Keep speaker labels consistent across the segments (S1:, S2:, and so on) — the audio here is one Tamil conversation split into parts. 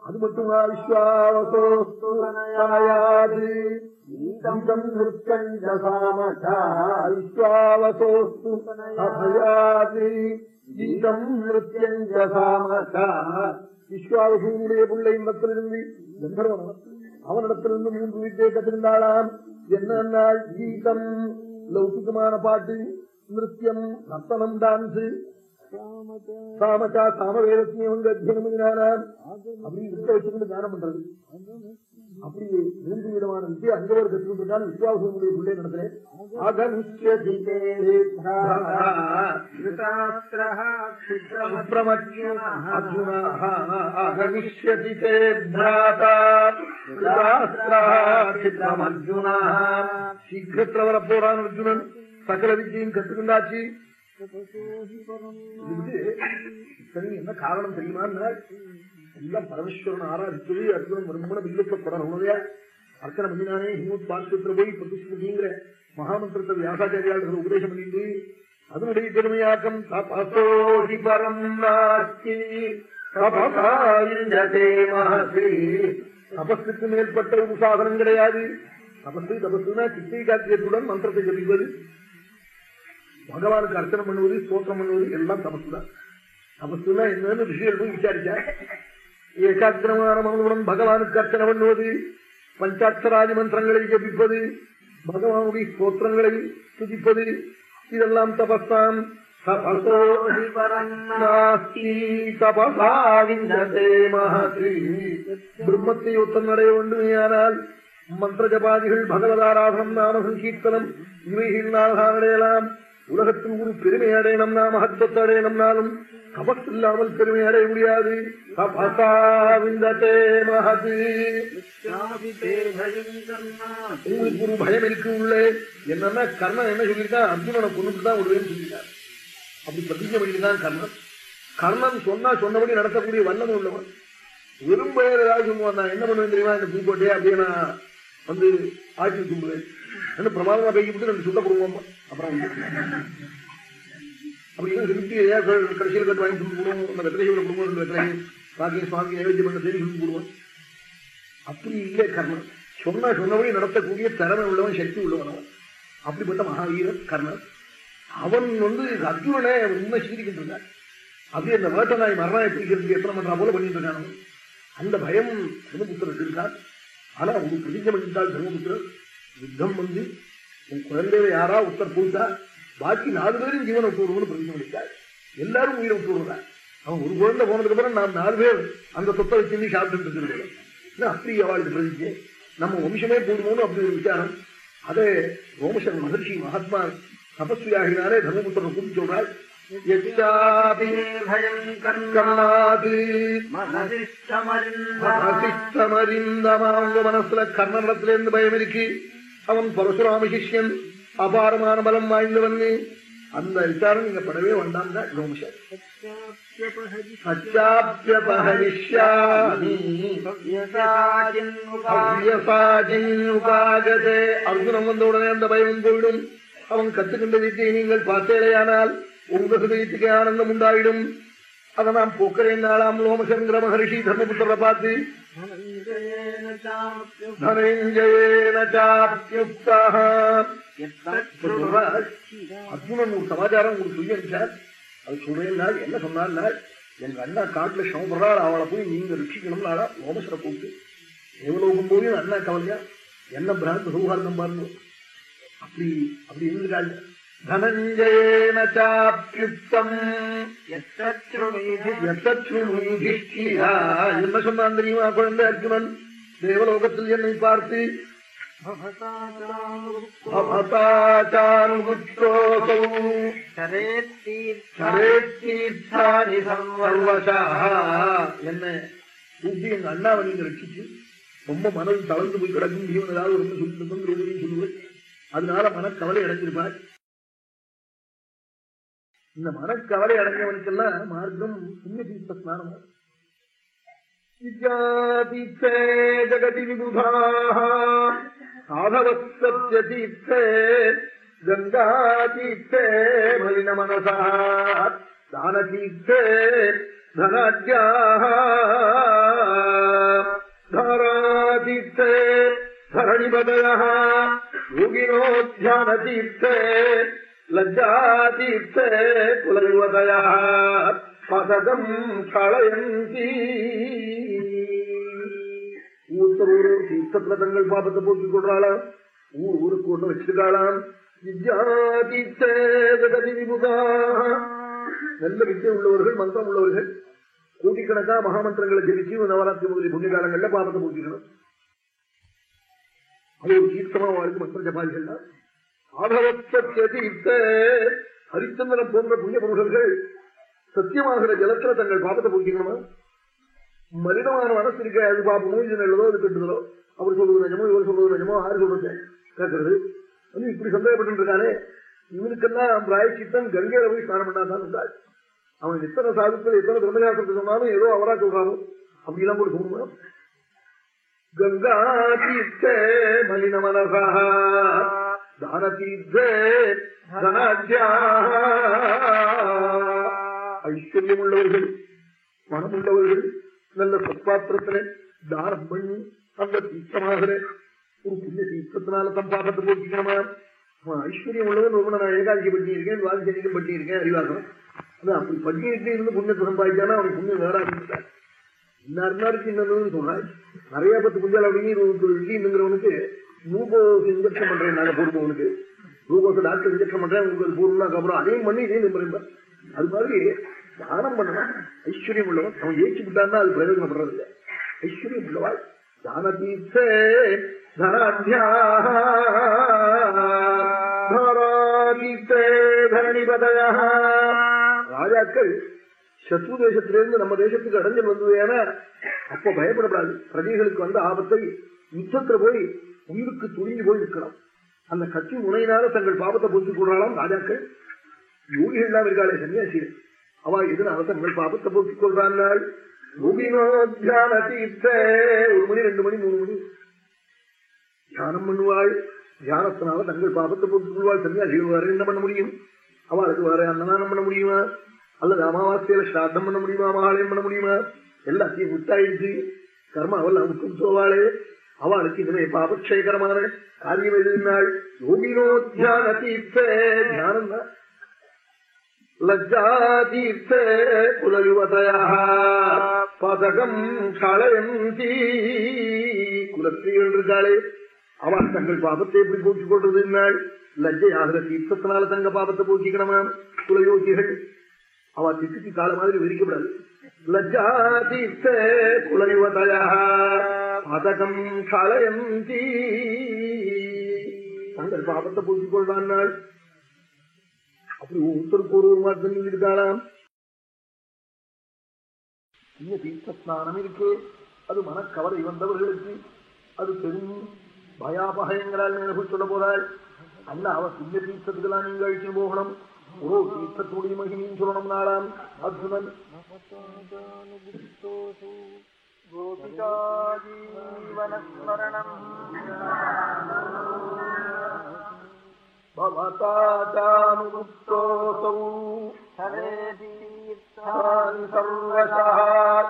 S1: அது மட்டுமா விஸ்வாவசோஸ்து விஸ்வாவசூனுடைய பிள்ளை இடத்திலிருந்து கந்தர்வன் அவனிடத்திலிருந்து மூன்று வீட்டை கத்திருந்தாளாம் என்ன கீதம் லௌகிகமான பாட்டு நிருத்தியம் நர்த்தனம் டான்ஸ். சாமச்சா சாமவேதத்தையும் வந்து அத்தியனம் பண்ணினாராம். அப்படி இருக்க வச்சுக்கிட்டு தியானம் பண்றது. அப்படி மூன்று விதமான வித்தியை அங்க ஒரு கற்றுக்கிட்டு இருக்கான் விஸ்வாசனுடைய பிள்ளை நடத்துறேன். சீக்கிரத்தில் வர போறான் அர்ஜுனன். சகல வித்தியும் கற்றுக்கொண்டாச்சு என்ன காரணம் தெரியுமா? எல்லாம் பரமேஸ்வரன் ஆராதிச்சது அர்ஜுனன் வருமான வில்லத்தை தொடரணுதையா அர்ச்சனை பண்ணினானே ஹிமூத் பாஸ்கத்துல போய் பிரதிஷ்டிங்கிற மகாமந்திரத்தை வியாசாச்சாரியாளர்கள் உபதேசம் பண்ணிட்டு அதனுடைய பெருமையாக்கம் தபசோதி பரம் நாஸ்தி தபஸுக்கு மேற்பட்ட ஒரு சாதனம் கிடையாது. தபசு தபசுனா சித்தை காத்தியத்துடன் மந்திரத்தை ஜபிப்பது பகவானுக்கு அர்ச்சனை பண்ணுவது ஸ்தோத்திரம் பண்ணுவது எல்லாம் தபசுதான் தபசுனா என்னன்னு ரிஷிகள் போய் விசாரிச்சா. ஏகாக்கிரமான பகவானுக்கு அர்ச்சனை பண்ணுவது பஞ்சாட்சராதி மந்திரங்களை ஜபிப்பது பகவானுடைய ஸ்தோத்திரங்களை துதிப்பது இதெல்லாம் தபஸ்தான். பிரம்மத்தை ஒத்தம் அடைய வேண்டுமையானால் மந்திர ஜபாதிகள் பகவதாராதனம் நாம சங்கீர்த்தனம் இவைகள் அடையலாம். உலகத்தில் ஒரு பெருமை அடையணும்னா மகத்துவத்தை அடையணும்னாலும் தபஸ் இல்லாமல் பெருமை அடைய முடியாது. உங்களுக்கு ஒரு பயம் இருக்கு உள்ளே. என்னன்னா கர்ணன் என்ன சொல்லியிருக்கான் அர்ஜுனனை கொண்டுட்டு தான் விடுவேன்னு சொல்லியிருக்கார். அப்படி பிரதிஜை தான் கர்ணன். கர்ணன் சொன்னா சொன்னபடி நடத்தக்கூடிய வல்லமை உள்ளவன். வெறும் பெயர் ஏதாவது சொல்லுவான். நான் என்ன பண்ணுவேன் தெரியுமா? இந்த பூக்கோட்டையே அப்படியே நான் வந்து ஆட்சி கும்பிடுவேன் என்ன பிரமாதமா பெய்யிட்டு ரெண்டு சுட்ட கொடுவோம் அப்புறம் அப்படின்னா திருப்தி கடைசியில் கட்டு வாங்கி கொடுத்து போடுவோம். அந்த வெத்தலை குடும்பம் ரெண்டு வெத்தலை பாக்கிய சுவாமி நைவேத்தியம் பண்ண தேடி சொல்லி போடுவோம் அப்படி இல்லை கர்ணன் சொன்ன சொன்னபடி நடத்தக்கூடிய திறமை உள்ளவன் சக்தி உள்ளவன். அப்படிப்பட்ட மகாவீரன் கர்ணன் அவன் வந்து அர்ஜுனனை உண்மை சீரிக்கிட்டு இருந்தான் அப்படியே அந்த வேட்டை நாய் மரணாய பிடிக்கிறதுக்கு எத்தனை மன்றா போல பண்ணிட்டு இருக்கான். அந்த பயம் தர்மபுத்திரன் இருக்கான் ஆனா நீ பிரதிஜை பண்ணிட்டால் தர்மபுத்திரன் யுத்தம் வந்து உன் குழந்தைய யாரா உத்தர் பூந்தா பாக்கி நாலு பேரும் ஜீவனை விட்டுவிடுவோம்னு பிரதிஜை பண்ணிட்டார் எல்லாரும் உயிரை விட்டுவிடுறான் அவன் ஒரு குழந்தை போனதுக்கு அப்புறம் நாம் நாலு பேர் அந்த சொத்தை வச்சு சாப்பிட்டு இருக்கிறோம் அப்படி அவளுக்கு பிரதிஜை? நம்ம வம்சமே போடுவோம்னு அப்படி ஒரு விசாரம். அதே ரோமசன் மகர்ஷி மகாத்மா தபஸ்வியாகினாரே தர்மபுத்திரன் கூப்பிட்டு சொல்றாள் மனசுல கர்ணத்துல இருந்து பயம் இருக்கு அவன் பரசுராம சிஷ்யன் அபாரமான பலம் வாய்ந்தவன் அந்த விசாரம் நீங்க படவே வேண்டாம் தான் ரோமசன் அர்ஜுனம் வந்த உடனே அந்த பயம் போயிடும் அவன் கத்துக்கின்ற வித்தியை நீங்கள் பார்த்தேலையானால் உங்க ஹிருதயத்துக்கு ஆனந்தம் உண்டாயிடும். அதை நாம் போக்கிறேன் நாளாம் லோமசங்கர மகர்ஷி தர்மபுத்திர பார்த்து அர்ஜுனன் ஒரு சமாச்சாரம் ஒரு சொல்லியிருக்கார் அது சொல்றேன் என்ன சொன்னார் எங்க அண்ணா காட்டுல சமப்படுறாள் அவளை போய் நீங்க ரட்சிக்கணும்னாடா லோமசரை கூப்பிட்டு எவ்வளவு போய் அண்ணா கவலையா? என்ன பிராந்த சௌஹார்தம் பாருங்க. அப்படி அப்படி இருந்துட்டாள். தனஞ்சயேன சாப்யுக்தம் என்ன சொன்னான் தெரியுமா குழந்தை அர்ஜுனன் தேவலோகத்தில் என்னை பார்த்து என்ன கூப்பி எங்க அண்ணாவை நீங்க ரட்சிச்சு ரொம்ப மனது தளர்ந்து போய் கிடக்கும் ஜீவன் ஏதாவது ரொம்ப சொல்லிட்டு சொல்லுவேன் அதனால மன கவலை அடைஞ்சிருப்பார் இந்த மனக்கவலை அடைஞ்சவனுக்கெல்லாம் மார்க்கம் புண்ணிய தீர்த்த ஸ்நானம்? வித்யாதீப்தே ஜகதி விபுதா. சாதவஸ்திய தீப்தே கங்கா தீப்தே மலின மனசா தான தீப்தே தனாட்யா தாராதீப்தே தரணிபதய. யோகினோத்தியான தீப்தே லஜ்ஜாதீப்தே புலயுவதயா பதகம் களையந்தி மூத்தவரோ தீர்த்தத்துல தங்கள் பாபத்தை போக்கிக் கொள்றாளாம் ஊர் ஊருக்கு ஒன்று வச்சிருக்காளாம் நல்ல வித்தை உள்ளவர்கள் மந்திரம் உள்ளவர்கள் கோடிக்கணக்கா மகாமந்திரங்களை ஜெயிச்சு நவராத்திரி முதலிய புண்ணிய காலங்கள்ல பாபத்தை போக்கிக்கணும் அது ஒரு தீர்த்தமா வாழ்க்கை மந்திர ஜபாதிகள்லாம் ஆதவத்த தீர்த்த ஹரிச்சந்திரன் போன்ற புண்ணிய புருஷர்கள் சத்தியமாகிற ஜலத்துல தங்கள் பாபத்தை போக்கிக்கணுமா மலினமான மனசு இருக்க அது பாப்பமோ இது நல்லதோ அது கெட்டுதலோ அவர் சொல்வது நிஜமோ இவர் சொல்வது நிஜமோ ஆறு சொல்றது கேட்கறது. வந்து இப்படி சந்தேகப்பட்டு இருக்கானே இவனுக்கெல்லாம் பிராயச்சித்தம் கங்கையில போய் ஸ்நானம் பண்ணாதான் இருந்தாள் அவன் எத்தனை சாதுக்கள் எத்தனை பிரம்மசாஸ்திரத்தை சொன்னாலும் ஏதோ அவரா சொல்றாரோ அப்படிலாம் கூட சொல்லுமா? கங்கா தீர்த்த மலின மனசா. தான தீர்த்தே ஐஸ்வர்யம் உள்ளவர்கள் மனம் உள்ளவர்கள் நல்ல சத்பாத்திரத்துல தானம் பண்ணி அந்த தீர்த்தமாகிற ஒரு புண்ணிய தீர்த்தத்தினால தம் பாபத்தை போக்கிக்கணுமா ஐஸ்வர்யம் உள்ளவன் ரொம்ப நான் ஏகாதிக்கு பண்ணியிருக்கேன் துவாதிசனிக்கும் பண்ணியிருக்கேன் அறிவாகணும் அதான் அப்படி பண்ணிட்டு இருந்து புண்ணியத்தை சம்பாதிச்சானா அவன் புண்ணியம் வேற ஆரம்பிச்சார் இருக்கு இன்னொன்னு சொல்றாரு நிறைய பத்து குஞ்சால் அப்படிங்கிறவனுக்கு ரூபோக்கு இன்ஜெக்ஷன் பண்றேன் நாங்க போடுவோம் குளுக்கோஸ் டாக்டர் இன்ஜெக்ஷன் பண்றேன் உங்களுக்கு பூர்வம் அப்புறம் அதையும் பண்ணி இதையும் நம்புறேன் அது மாதிரி தானம் பண்ணணும். ஐஸ்வர்யம் உள்ளவன். அவன் ஜெயிச்சு விட்டான்னா அது பிரயோஜனப்படுறது இல்லை ஐஸ்வர்யம் உள்ளவாள் தான தீர்த்தே தனாத்யா ராஜாக்கள் சத்ரு தேசத்திலிருந்து நம்ம தேசத்துக்கு அடைஞ்சல் வந்ததுன்னா அப்ப பயப்படப்படாது. பிரஜைகளுக்கு வந்த ஆபத்தை யுத்தத்துல போய் உயிருக்கு துணிந்து போய் அந்த கத்தி முனையினால தங்கள் பாபத்தை போக்கிக் கொள்றாளாம் ராஜாக்கள். யோகிகள்லாம் இருக்காளே சன்னியாசிகள். அவ எதனால தங்கள் பாபத்தை போக்கிக் கொள்றாள் ஒரு மணி ரெண்டு மணி மூணு மணி. தியானம் பண்ணுவாள். தியானத்தினால தங்கள் பாபத்தை போக்கிக் கொள்வாள். சன்னியாசிகள் வேற என்ன பண்ண முடியும்? அவளுக்கு வேற அன்னதானம் பண்ண முடியுமா? அல்லது அமாவாசையில ஸ்ராத்தம் பண்ண முடியுமா? மகாலயம் பண்ண முடியுமா? எல்லாத்தையும் விட்டாயிடுச்சு. கர்மாவல்ல அவள் போவாளே. சோவாளே அவளுக்கு இதுவே பாபக்ஷயகரமான காரியம் எழுதினாள். யோகினோ தியான தீர்த்தே. தியானம் தான் லஜ்ஜாதீர்த்த குலயுவதயா. பதகம் களயந்தி. குலஸ்திரீகள் இருக்காளே அவள் தங்கள் பாபத்தை எப்படி போக்கிக் கொள்றது லஜ்ஜையாகிற தீர்த்தத்தினால தங்க பாபத்தை போக்கிக்கணுமா குலயோகிகள். அவ திட்டுக்கு கால மாதிரி விரிக்கப்படாது லஜ்ஜா தீர்த்த குலயுவதையா. பதகம் களயந்தி தங்கள் பாபத்தை போக்கிக் கொள்றான் அப்படி ஒருத்தருக்கு ஒரு ஒரு மாற்றம் இருக்காளாம் இந்த தீர்த்த ஸ்நானம் இருக்கு. அது மனக்கவரை வந்தவர்களுக்கு அது பெரும் பயாபகயங்களால் நினைவு சொல்ல போறாள். அல்ல அவ புண்ணிய தீர்த்தத்துக்கெல்லாம் நீங்க அழிச்சு போகணும். ஒரு தீர்த்தத்துடைய மகிமையும் சொல்லணும் நாளாம் அர்ஜுனன். பவதானுத்தோசௌ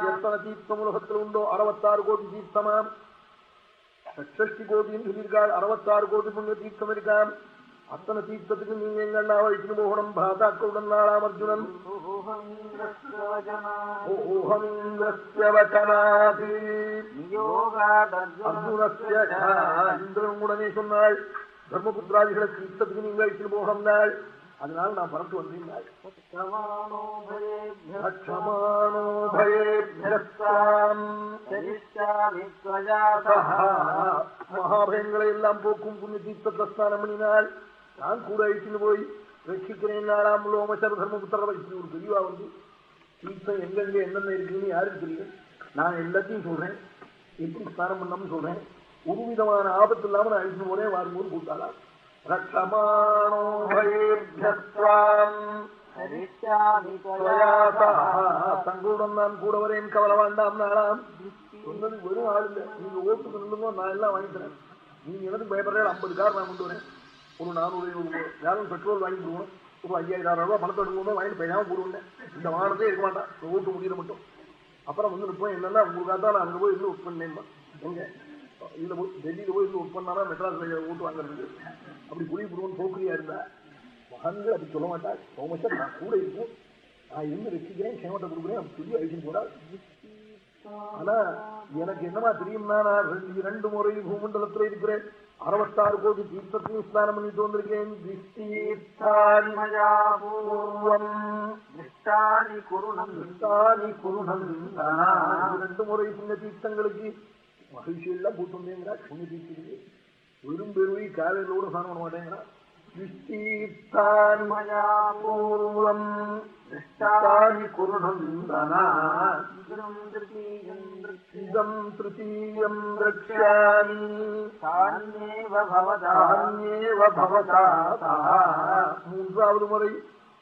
S1: எத்தனை தீர்த்தம் உலகத்தில் உண்டோ அறுபத்தாறு கோடி தீர்த்தமாம் கோடின்னு சொல்லியிருக்காள் அறுபத்தாறு கோடி புண்ணிய தீர்த்தம் இருக்காம் அத்தனை தீர்த்தத்துக்கு நீங்க எங்கண்ணா வழிக்கு போகணும் பாதாக்களுடன் நாளாம் அர்ஜுனன் இந்திரன் உடனே சொன்னாள் தர்மபுத்திராதிகளை தீர்த்தத்துக்கு நீங்க அழிச்சுட்டு போகணும் நாள் அதனால நான் பறந்து வந்தேன் மகாபயங்களை எல்லாம் போக்கும் புண்ணிய தீர்த்த ஸ்நானம் பண்ணினால் நான் கூட அழிச்சுன்னு போய் ரட்சிக்கிறேன் நாளாம் லோமசர் தர்மபுத்திர வச்சு ஒரு பெரியவா வந்து தீர்த்தம் எங்கெங்க என்னென்ன இருக்குன்னு யாருக்கு தெரியும்? நான் எல்லாத்தையும் சொல்றேன். எப்படி ஸ்நானம் பண்ணம்னு சொல்றேன். ஒரு விதமான ஆபத்து இல்லாம நான் அழிச்சு போறேன் வாரும்போது கூட்டாளா தங்களுடன் நான் கூட வரேன் கவலை வேண்டாம் நாளாம். சொன்னது வெறும் ஆள் இல்ல. நீங்க ஓட்டுக்கு நில்லுங்க நான் எல்லாம் வாங்கிக்கிறேன். நீங்க எனக்கு பயப்படுறேன் ஐம்பது கார் நான் கொண்டு வரேன். ஒரு நானூறு யாரும் பெட்ரோல் வாங்கி கொடுக்கணும். ஒரு ஐயாயிரம் ரூபாய் பணத்தை எடுக்கணும் வாங்கிட்டு பேசாம போடுவேன். இந்த வாகனத்தே இருக்க மாட்டான். ஓட்டு முடியல மட்டும். அப்புறம் வந்து நிற்போம் என்னன்னா உங்களுக்காக தான் நான் அங்கே போய் இருந்து ஒர்க் பண்ணேன். எங்க? இதில் போய் டெல்லியில் போய் ஒர்க் பண்ணாலும் மெட்ராஸ்ல ஓட்டு வாங்குறது. அப்படி புரிய புருவன் போக்குரியா இருந்தா மகன்கள் அப்படி சொல்ல மாட்டா சோமசர் நான் கூட இருக்கும் நான் இருந்து ரசிக்கிறேன் சேமத்தை கொடுக்குறேன் அப்படி சொல்லி அழிச்சு போறா ஆனா எனக்கு என்னமா தெரியும்னா நான் ரெண்டு இரண்டு முறை பூமண்டலத்துல இருக்கிறேன். அறுபத்தாறு கோடி தீர்த்தத்தையும் ஸ்நானம் பண்ணிட்டு வந்திருக்கேன் ரெண்டு முறை புண்ணிய தீர்த்தங்களுக்கு மகிழ்ச்சி எல்லாம் கூட்டு வந்தேங்கிறா புண்ணிய தீர்த்தத்துக்கு வெறும் பெருவி காலையிலோட ஸ்நானம் பண்ண மாட்டேங்கிறா. பூர்வம் இதம் திருத்தீயம் ரக்ஷாமி மூன்றாவது முறை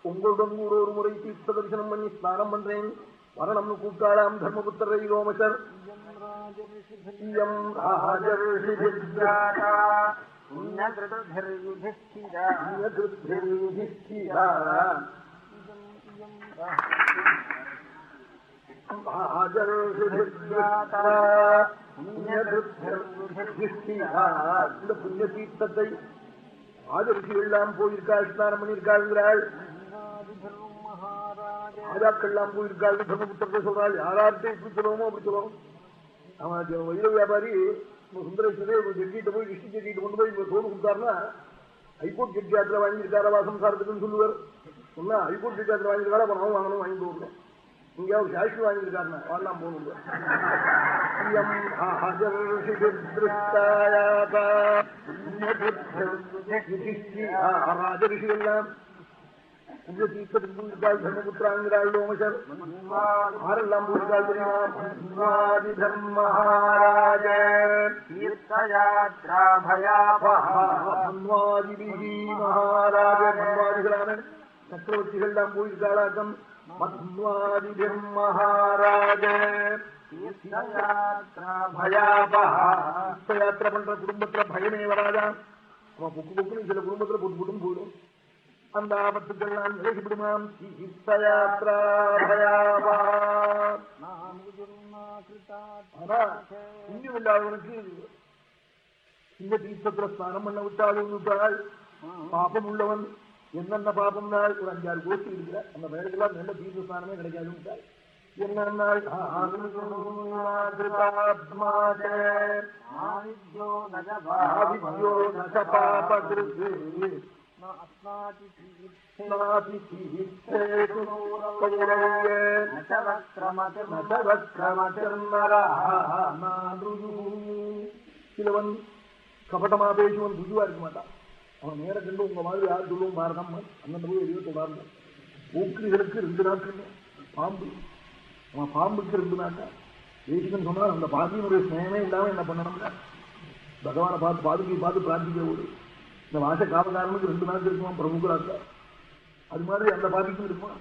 S1: உங்களுடன் கூட ஒரு முறை தீர்த்த தரிசனம் பண்ணி ஸ்நானம் பண்றேன் மரணம்னு கூப்பிட்டாளாம் தர்மபுத்திரை ரோமசர் இந்த புண்ணிய தீர்த்தத்தை ஆதரிச்சு எல்லாம் போயிருக்காள் ஸ்நானம் பண்ணியிருக்காள்ங்கிறாள் ராஜாக்கள்லாம் போயிருக்காள் பிரம்மபுத்திரத்தை சொல்றாள். யாரார்கிட்ட இப்படி சொல்லுவோமோ அப்படி சொல்லுவோம். அவன் வைர வியாபாரி. சுந்தரேஸ்வரே ஒரு ஜட்ஜிட்ட போய் விஷ்ணு ஜட்ஜிட்டு கொண்டு போய் சோறு கொடுத்தாருன்னா ஹைகோர்ட் ஜட்ஜி ஆத்துல வாங்கியிருக்காரா சம்சாரத்துக்குன்னு சொல்லுவார். சொன்னா ஹைகோர்ட் ஜட்ஜி ஆத்துல வாங்கியிருக்காரா அப்ப நான் வாங்கணும் வாங்கிட்டு வரணும் இங்க சாட்சி வாங்கியிருக்காருன்னா வாழலாம் போகணும் ராஜரிஷி எல்லாம் புண்ணிய தீர்த்தத்துக்கு போயிருக்காள் தர்மபுத்திராங்கிறாள் லோமசர் ஆரெல்லாம் போயிருக்காள் தெரியுமா தர்மஹாராஜ மன்வாதிபிகி மகாராஜ போயிருக்காளாக்கம் மன்வாதிபிர் மகாராஜ யாத்திரை பண்ற குடும்பத்துல பயமே வராதா அவன் புக்கு புக்குன்னு சில குடும்பத்துல புட்டு புட்டும் போயிடும் அந்த ஆபத்துக்கெல்லாம் விலகிவிடுமாம் புண்ணியம் இல்லாதவனுக்கு இந்த தீர்த்தத்துல ஸ்நானம் பண்ண விட்டாலும் விட்டால் பாபம் உள்ளவன். என்னென்ன பாபம் நாள் ஒரு அஞ்சாறு கோஷ்டி இருக்கிற அந்த பேருக்கெல்லாம் நல்ல தீர்த்த ஸ்நானமே கிடைக்காது விட்டால் என்னென்னால் ஆதித்யோ சிலவன் கபட்டமா பேசுவன் புதுவா இருக்க மாட்டான். அவன் நேர கண்டு உங்க மாதிரி யார் துருவம் பாரதம் அண்ணன் போய் வெளியே தொடர்ந்து ஊக்கிரிகளுக்கு ரெண்டு நாட்கள் பாம்பு. அவன் பாம்புக்கு ரெண்டு நாட்கள் தேசிகன் சொன்னால் அந்த பாதியினுடைய ஸ்நேகமே இல்லாம என்ன பண்ணணும்னா பகவானை பார்த்து பாதுகை பார்த்து பிரார்த்திக்க ஒரு இந்த வாச காமகாரனுக்கு ரெண்டு நாள் இருக்குமா? பிரமுகராக்கா அது மாதிரி அந்த பாதிக்கும் இருக்குமா?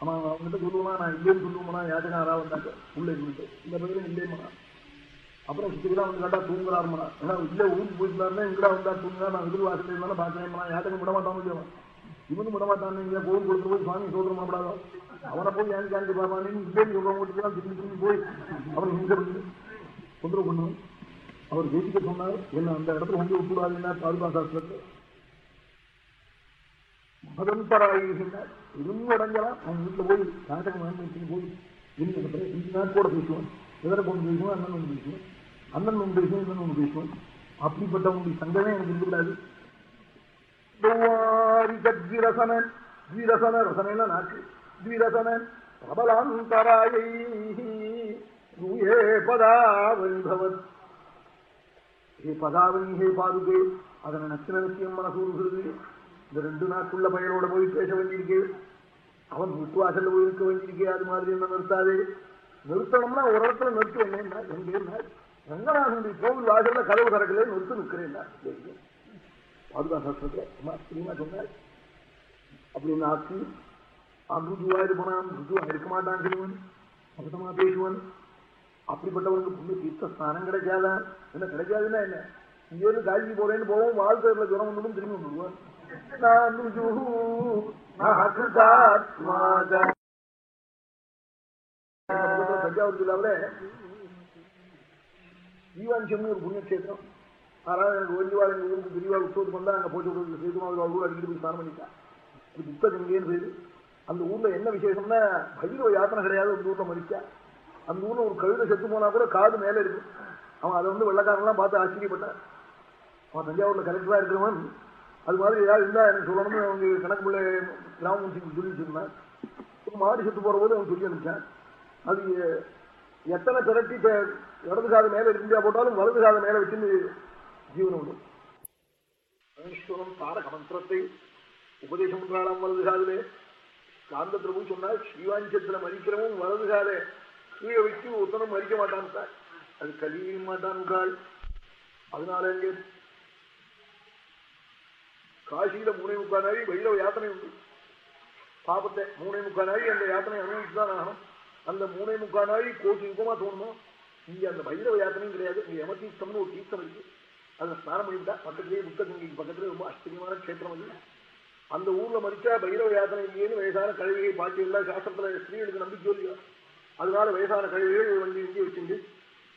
S1: அவன் அவங்ககிட்ட சொல்லுவானா நான் இல்லைன்னு சொல்லுவோம்னா யாச்சகாரா வந்தாக்க உள்ள இருந்துட்டு இந்த பதிலும் இல்லையம்மா அப்புறம் சுத்திக்கலாம் வந்து கேட்டா தூங்குறாருமா? ஏன்னா இல்ல ஊருக்கு போயிருந்தாருன்னா எங்கடா வந்தா தூங்குறா? நான் எதிர் வாசல் இருந்தாலும் பாக்கிறேன் யாத்தகம் விட மாட்டான் இல்லையா இவனும் விட மாட்டான் நீங்க கோவில் கொடுத்து போய் சுவாமி சோதரம் பண்ணப்படாதோ அவனை போய் ஏன் காஞ்சி பாப்பா நீங்க இல்லைன்னு சொல்றவங்க திரும்பி திரும்பி போய் அவன் இங்க தொந்தரவு பண்ணுவான். அவர் ஜெயிக்க சொன்னார். என்ன அந்த இடத்துல வந்து விட்டுடாதுன்னா பாதுகா சாஸ்திரத்தில் மதந்தராயிருந்தார் எதுவும் அடைஞ்சலாம் அவன் வீட்டில் போய் நாட்டகம் வாங்கி போய் இன்னும் இந்த நாட்கோட பேசுவான். எதனை கொண்டு பேசுவான்? அண்ணன் ஒன்று பேசுவான். அண்ணன் ஒன்று பேசுவான் இன்னும் ஒன்று பேசுவான். அப்படிப்பட்டவனுடைய சங்கமே எனக்கு இருக்கக்கூடாது த்வீரசன த்வீரசன ரசன நாக்கு. த்வீரசன பிரபலாந்தராயை தூயே பதாவன்பவத் ஹே பதாவணி ஹே பாதுகே அதனை நச்சின நிச்சயம் மனசூறுகிறது இந்த ரெண்டு நாட்குள்ள பையனோட போய் பேச வேண்டியிருக்கு. அவன் வீட்டு வாசல்ல போய் இருக்க வேண்டியிருக்கே. அது மாதிரி என்ன நிறுத்தாது. நிறுத்தணும்னா ஒரு இடத்துல நிறுத்து என்ன எங்கே ரங்கநாதனுடைய கோவில் வாசல்ல கதவு திறக்கல நிறுத்து நிற்கிறேன் பாதுகா சாஸ்திரத்துல தெரியுமா சொன்னார் அப்படின்னு ஆக்கி? அருஜுவாயிரு போனான். ருஜுவா இருக்க மாட்டான் சொல்லுவன். அபத்தமா பேசுவன். அப்படிப்பட்டவனுக்கு புண்ணிய தீர்த்த ஸ்நானம் கிடைக்காதா? என்ன கிடைக்காதுன்னா என்ன? இங்கே இருந்து காய்ச்சி போறேன்னு போவோம் வாழ்க்கையில ஜுரம் ஒன்றும் திரும்பி வந்துடுவான் தஞ்சாவூர் ஜில்லாவில ஸ்ரீவாஞ்சம்னு ஒரு புண்ணியக்ஷேத்திரம். ஆனால் எனக்கு ஓய்வாள் எங்க ஊருக்கு பெரியவாள் உற்சவத்து வந்தா அங்க போட்டு விடுறது சேதுமாவில் ஊர் அடிக்கடி போய் ஸ்நானம் பண்ணிட்டா இது புத்தகங்கேன்னு பேரு அந்த ஊர்ல என்ன விசேஷம்னா பைரவ யாத்தனை கிடையாது அந்த ஊர்ல மறிச்சா. அந்த ஊர்ல ஒரு கழுதை செத்து போனா கூட காது மேல இருக்கு. அவன் அதை வந்து வெள்ளக்காரன்லாம் பார்த்து ஆச்சரியப்பட்டான். அவன் தஞ்சாவூர்ல கலெக்டரா இருக்கிறவன் அது மாதிரி ஏதாவது இருந்தா எனக்கு சொல்லணும்னு அவங்க கணக்கு பிள்ளை கிராம முன்சிக்கு சொல்லி வச்சிருந்தான் மாடி செத்து போற போது அவன் சொல்லி அனுப்பிச்சான். அது எத்தனை திரட்டி இடது காது மேல எடுத்துட்டா போட்டாலும் வலது காது மேல வச்சு ஜீவனம் உண்டு. மகேஸ்வரன் தாரக மந்திரத்தை உபதேசம் பண்றாளாம் வலது காதிலே. காந்த பிரபு சொன்னார் ஸ்ரீவாஞ்சத்துல மறிக்கிறவன் வலது காலை கீழே வச்சு ஒருத்தனும் மறிக்க மாட்டான் சார் அது கலிய மாட்டான் அதனால எங்கே காசியில மூணே முக்கால் நாளி யாத்தனை உண்டு. பாபத்தை மூணே முக்கால் அந்த யாத்தனை அனுபவிச்சுதான் ஆகணும். அந்த மூணே முக்கால் கோட்டி கோடி யுகமா இங்க அந்த வைரவ யாத்திரையும் கிடையாது. இங்க யமதீர்த்தம்னு ஒரு தீர்த்தம் இருக்கு. அதுல ஸ்நானம் பண்ணிவிட்டா பக்கத்திலேயே புத்தகங்கைக்கு பக்கத்துல ரொம்ப ஆச்சரியமான கஷேத்திரம் அது. அந்த ஊர்ல மறிச்சா பைரவ யாத்தனை இல்லையேன்னு வயசான கழுவிகை பாட்டி எல்லாம் சாஸ்திரத்துல ஸ்திரீகளுக்கு நம்பிக்கை இல்லையா அதனால வயசான கழுவிகள் வண்டி இங்கே வச்சுட்டு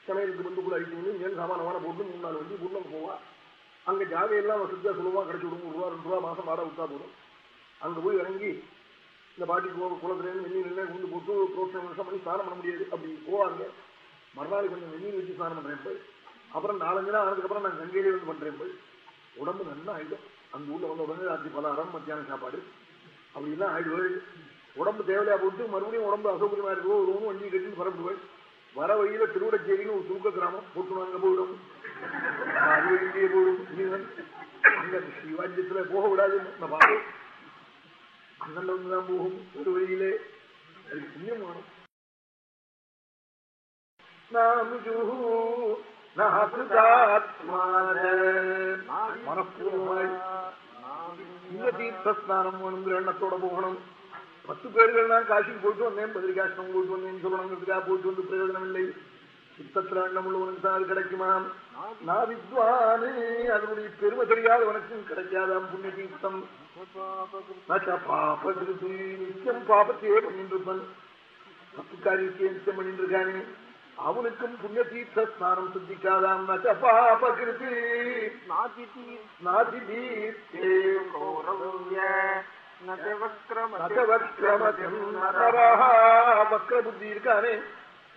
S1: சமையலுக்கு பந்துக்குள்ள அடிச்சுட்டு மேல் சாமானமான போட்டு மூணு நாலு வண்டி புண்ணம் போவா? அங்க எல்லாம் வசதியா சுலபமா கிடைச்சி விடும் ஒரு ரூபா ரெண்டு ரூபா மாசம் வாடகை விட்டா போதும். அங்க போய் இறங்கி இந்த பாட்டி குளத்துலேருந்து வெந்நீர் எல்லாம் கொண்டு போட்டு புரோட்சம் வருஷம் பண்ணி ஸ்நானம் பண்ண முடியாது. அப்படி போவாங்க. மறுநாள் கொஞ்சம் வெந்நீர் வச்சு ஸ்நானம் பண்றேன் போய். அப்புறம் நாலஞ்சு நாள் ஆனதுக்கப்புறம் நான் கங்கையிலே வந்து பண்றேன் போய். உடம்பு நல்லா ஆயிடும் அந்த ஊர்ல வந்த உடனே ராத்திரி பலகாரம் மத்தியான சாப்பாடு. அப்படி எல்லாம் ஆயிடுவேன் உடம்பு தேவையா போட்டு மறுபடியும் உடம்பு அசௌகரியமா இருக்கோ ஒரு ரூம் வண்டி கட்டின்னு பரப்பிடுவேன் வர வழியில திருவிடச்சேரின்னு ஒரு சுருக்க கிராமம் போட்டு அங்க போயிடும் அது இங்கே போயிடும் ஜீவன் அங்க சிவாஜ்யத்துல போக விடாது நான் பார்த்தேன் அண்ணன் வந்துதான் போகும் ஒரு வழியிலே அதுக்கு புண்ணியம் வேணும் மனப்பூர்வமாய் இந்த தீர்த்த ஸ்நானம் வேணுங்கிற எண்ணத்தோட போகணும் பத்து பேர்கள் நான் காசிக்கு போயிட்டு வந்தேன் பதிரிகாஷ்டம் போயிட்டு வந்தேன் சொல்லணுங்கிறதுக்காக போயிட்டு வந்து பிரயோஜனம் இல்லை. சித்தத்துல எண்ணம் உள்ளவனுக்கு தான் அது கிடைக்குமாம் நான் வித்வானு அதனுடைய பெருமை தெரியாதவனுக்கும் கிடைக்காதாம் புண்ணிய தீர்த்தம். பாபகிருதி நித்தியம் பாபத்தையே பண்ணிட்டு இருப்பன் தப்பு காரியத்தையே நித்தியம் பண்ணிட்டு இருக்கானே அவனுக்கும் புண்ணிய தீர்த்த ஸ்நானம் சித்திக்காதாம். நச்ச பாபகிருதி நாதி தீர்த்தே வக்ர புத்தி இருக்கானே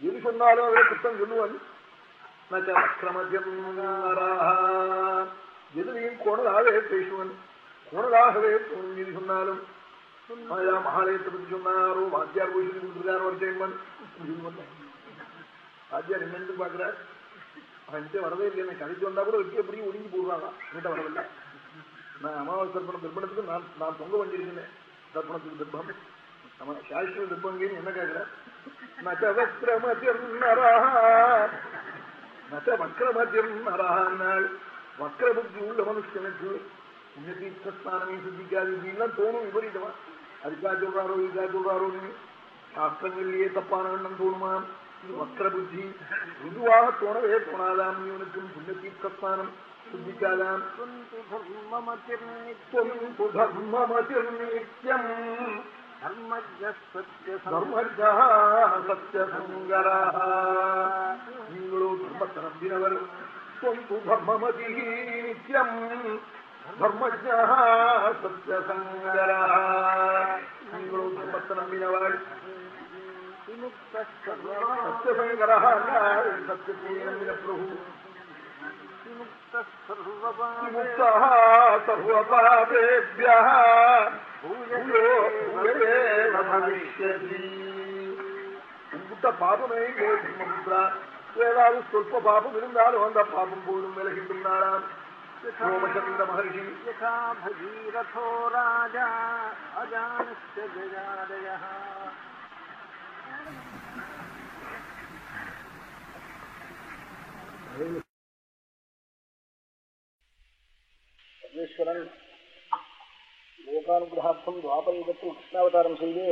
S1: எது சொன்னாலும் அவரை குத்தம் சொல்லுவன் எதுலையும் கோணலாகவே பேசுவன் கோணலாகவே எது சொன்னாலும் மகாலயத்தை பத்தி சொன்னாரோ வாத்தியார் போய் சொல்லி கொடுத்துருக்காரோ ஒரு டைமன் வாத்தியார் என்னன்னு பாக்குறார் அவன்கிட்ட வரவே இல்லை எனக்கு கதைக்கு வந்தா கூட வெட்டி எப்படி ஒடுங்கி போடுறாங்க என்கிட்ட வரவில்லை நான் அமாவாசை தர்ப்பணம் தர்ப்பணத்துக்கு நான் நான் தொங்க வந்திருக்கேன். தர்ப்பணத்துக்கு தர்ப்பணம். நம்ம சாஸ்திர தர்ப்பங்கன்னு என்ன கேட்கிறேன் வக்ரமத்தியம் வக்ர புத்தி உள்ள மனுஷனுக்கு புண்ணியதீர்த்தஸ்தானமே சித்திக்காது. இப்படிலாம் தோணும் விபரீதமா? அதுக்காக சொல்றாரோ இதுக்காக சொல்றாரோ சாஸ்திரங்களிலேயே தப்பான எண்ணம் தோணுமா? இது வக்ர புத்தி ருதுவாக தோணவே தோணாதாம். இவனுக்கும் புண்ணியதீர்த்தஸ்தானம் சித்திக்கலாம் நித்தியம் நீங்களோ தர்மத்தை நம்பினவர் தொந்து தர்மமதி நித்தியம் தர்மஜா சத்யசங்கரா நீங்களோ தர்மத்தை நம்பினவர் சத்யசங்கரா சத்யபூர்ண பிரபு सर्वपापेभ्यः भविष्यति உங்கிட்ட பாபமே இல்லை பிரம்மபுத்திரா ஏதாவது சொல்ப பாபம் இருந்தாலும் அந்த பாபம் போதும் விலகின்றாராம் சோமச்சந்திர மகர்ஷி
S2: यथा भगीरथो राजा
S1: ஈஸ்வரன் லோகானுகிரகார்த்தம் துவாபரயுகத்தில் கிருஷ்ணாவதாரம் செய்து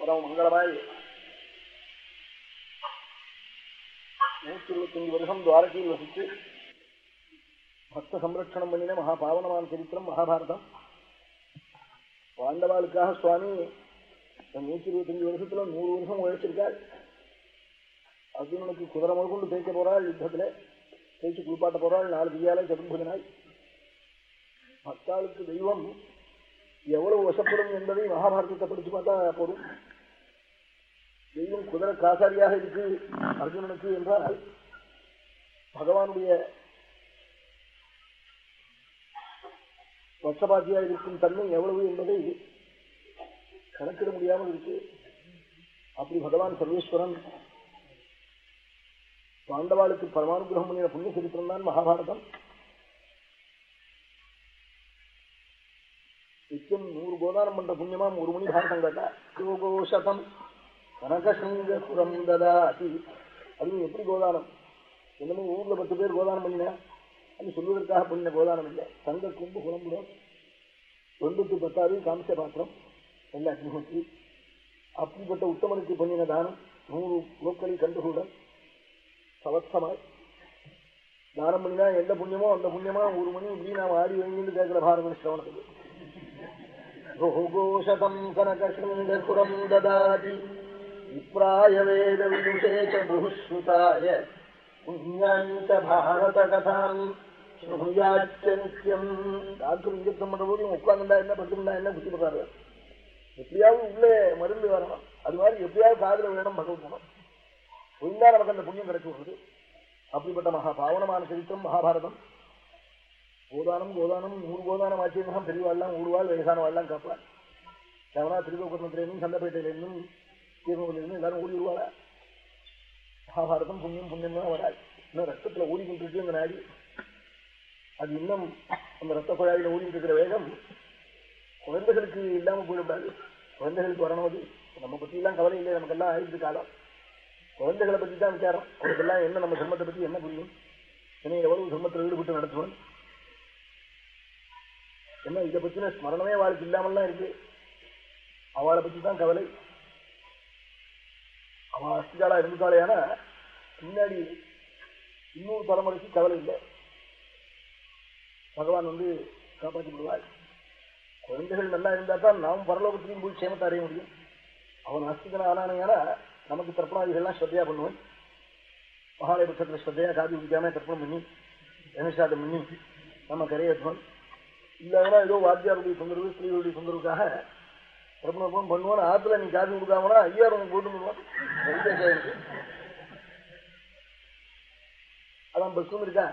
S1: பரம மங்களமாய் நூற்றி இருபத்தஞ்சு வருஷம் துவாரகையில் வசித்து பக்த சம்ரட்சணம் பண்ணின மகா பாவனமான சரித்திரம் மகாபாரதம். பாண்டவாளுக்காக சுவாமி நூற்றி இருபத்தஞ்சு வருஷத்துல நூறு வருஷம் உழைச்சிருக்காள் அர்ஜுனனுக்கு குதிரை முதற்கொண்டு தேய்க்க போறாள் யுத்தத்துல. தேய்ச்சி குளிப்பாட்ட போறாள். நாலு கையால சதுர்புதனாய் பக்தாளுக்கு தெய்வம் எவ்வளவு வசப்படும் என்பதை மகாபாரதத்தை படிச்சு பார்த்தா போதும். தெய்வம் குதிரை காசாரியாக இருக்கு அர்ஜுனனுக்கு என்றால் பகவானுடைய வசபாதியாக இருக்கும் தன்மை எவ்வளவு என்பதை கணக்கிட முடியாமல் இருக்கு. அப்படி பகவான் சர்வேஸ்வரன் பாண்டவாளுக்கு பரமானுகிரகம் பண்ணின புண்ணிய சரித்திரம் தான் மகாபாரதம். நிச்சயம் நூறு கோதானம் பண்ற புண்ணியமாம் ஒரு மணி பாரதம் கேட்டா கோகோஷதம் கனகசங்கபுரம் ததாதி. அதுவும் எப்படி கோதானம்? என்னமோ ஊர்ல பத்து பேர் கோதானம் பண்ணினேன். அது சொல்வதற்காக பண்ணின கோதானம் இல்லை. தங்க கும்பு குழம்புடம் தொண்டுக்கு பத்தாவது காமிச்ச பாத்திரம் நல்ல அக்னிஹோத்ரி அப்படிப்பட்ட உத்தமனுக்கு பண்ணின தானம் நூறு லோக்களை கண்டுகளுடன் சவத்சமாய் தானம் பண்ணினா எந்த புண்ணியமோ அந்த புண்ணியமா ஒரு மணி இப்படி நாம் ஆடி வைங்கன்னு கேட்கிற பாரத சிரவணத்துக்கு ரோகோஷதம் கனகசுரம் ததாதி. விப்ராய வேத விதுஷே புஷ்ருதாய புண்ணியாந்த பாரத கதாம். நித்தியம் டாக்டர் இன்ஜெக்ஷன் பண்ற போது உட்காந்துண்டா என்ன படுத்துண்டா என்ன புத்தி பண்றாரு? எப்படியாவது உள்ளே மருந்து வரணும் அது மாதிரி எப்படியாவது காதல வேணும் பகவத் குணம் ஒழுங்கா நமக்கு அந்த புண்ணியம் கிடைச்சு வருது அப்படிப்பட்ட மகா பாவனமான சரித்திரம் மகாபாரதம். கோதானம் கோதானம் நூறு கோதானம் ஆச்சரியம் பெரியவாழ்லாம் ஊடுவாள் வயசானவாள்லாம் காப்பாள். எவனா திருக்கோக்கத்திலேருந்தும் சந்தப்பேட்டையிலிருந்தும் தீர்மூரிலிருந்தும் எல்லாரும் ஓடி வருவாளா? மகாபாரதம் புண்ணியம் புண்ணியம் தான் வராது. இன்னும் ரத்தத்தில் ஓடிக்கிட்டு இருக்கு அந்த நாடி. அது இன்னும் அந்த ரத்த குழாயில் ஓடிட்டு இருக்கிற வேகம் குழந்தைகளுக்கு இல்லாமல் போயிடக்கூடாது. குழந்தைகளுக்கு வரணும் அது. நம்ம பற்றியெல்லாம் கவலை இல்லை. நமக்கெல்லாம் ஆயிடுச்சு காலம். குழந்தைகளை பத்தி தான் விசாரம். அவனுக்கெல்லாம் என்ன நம்ம தர்மத்தை பத்தி என்ன புரியும்? என்ன எவ்வளவு தர்மத்தில் ஈடுபட்டு நடத்துவன் என்ன இதை பத்தின ஸ்மரணமே வாழ்க்கை இல்லாமல்லாம் இருக்கு. அவளை பத்தி தான் கவலை. அவன் அஸ்திகாலா இருந்துட்டாலே ஆனா பின்னாடி இன்னொரு தலைமுறைக்கு கவலை இல்லை. பகவான் வந்து காப்பாற்றி விடுவாள் குழந்தைகள் நல்லா இருந்தா தான் நாம் பரலோகத்திலையும் போய் சேமத்தை அடைய முடியும். அவன் அஸ்திகன ஆனானையானா நமக்கு தர்ப்பணாதிகள்லாம் ஸ்ரத்தையா பண்ணுவேன் மகாலயபட்சத்துல ஸ்ரத்தையா காதி குடிக்காம தர்ப்பணம் பண்ணி கணேசாதம் பண்ணி நம்ம கரையேற்றுவோம் இல்லாதனா ஏதோ வாத்தியாருடைய தொந்தரவு ஸ்திரீகளுடைய தொந்தரவுக்காக தர்ப்பணம் பண்ணுவான் ஆத்துல நீ காதி கொடுக்காமனா ஐயாயிரம் போட்டு பண்ணுவான் அதான் பஸ்ஸும் இருக்கா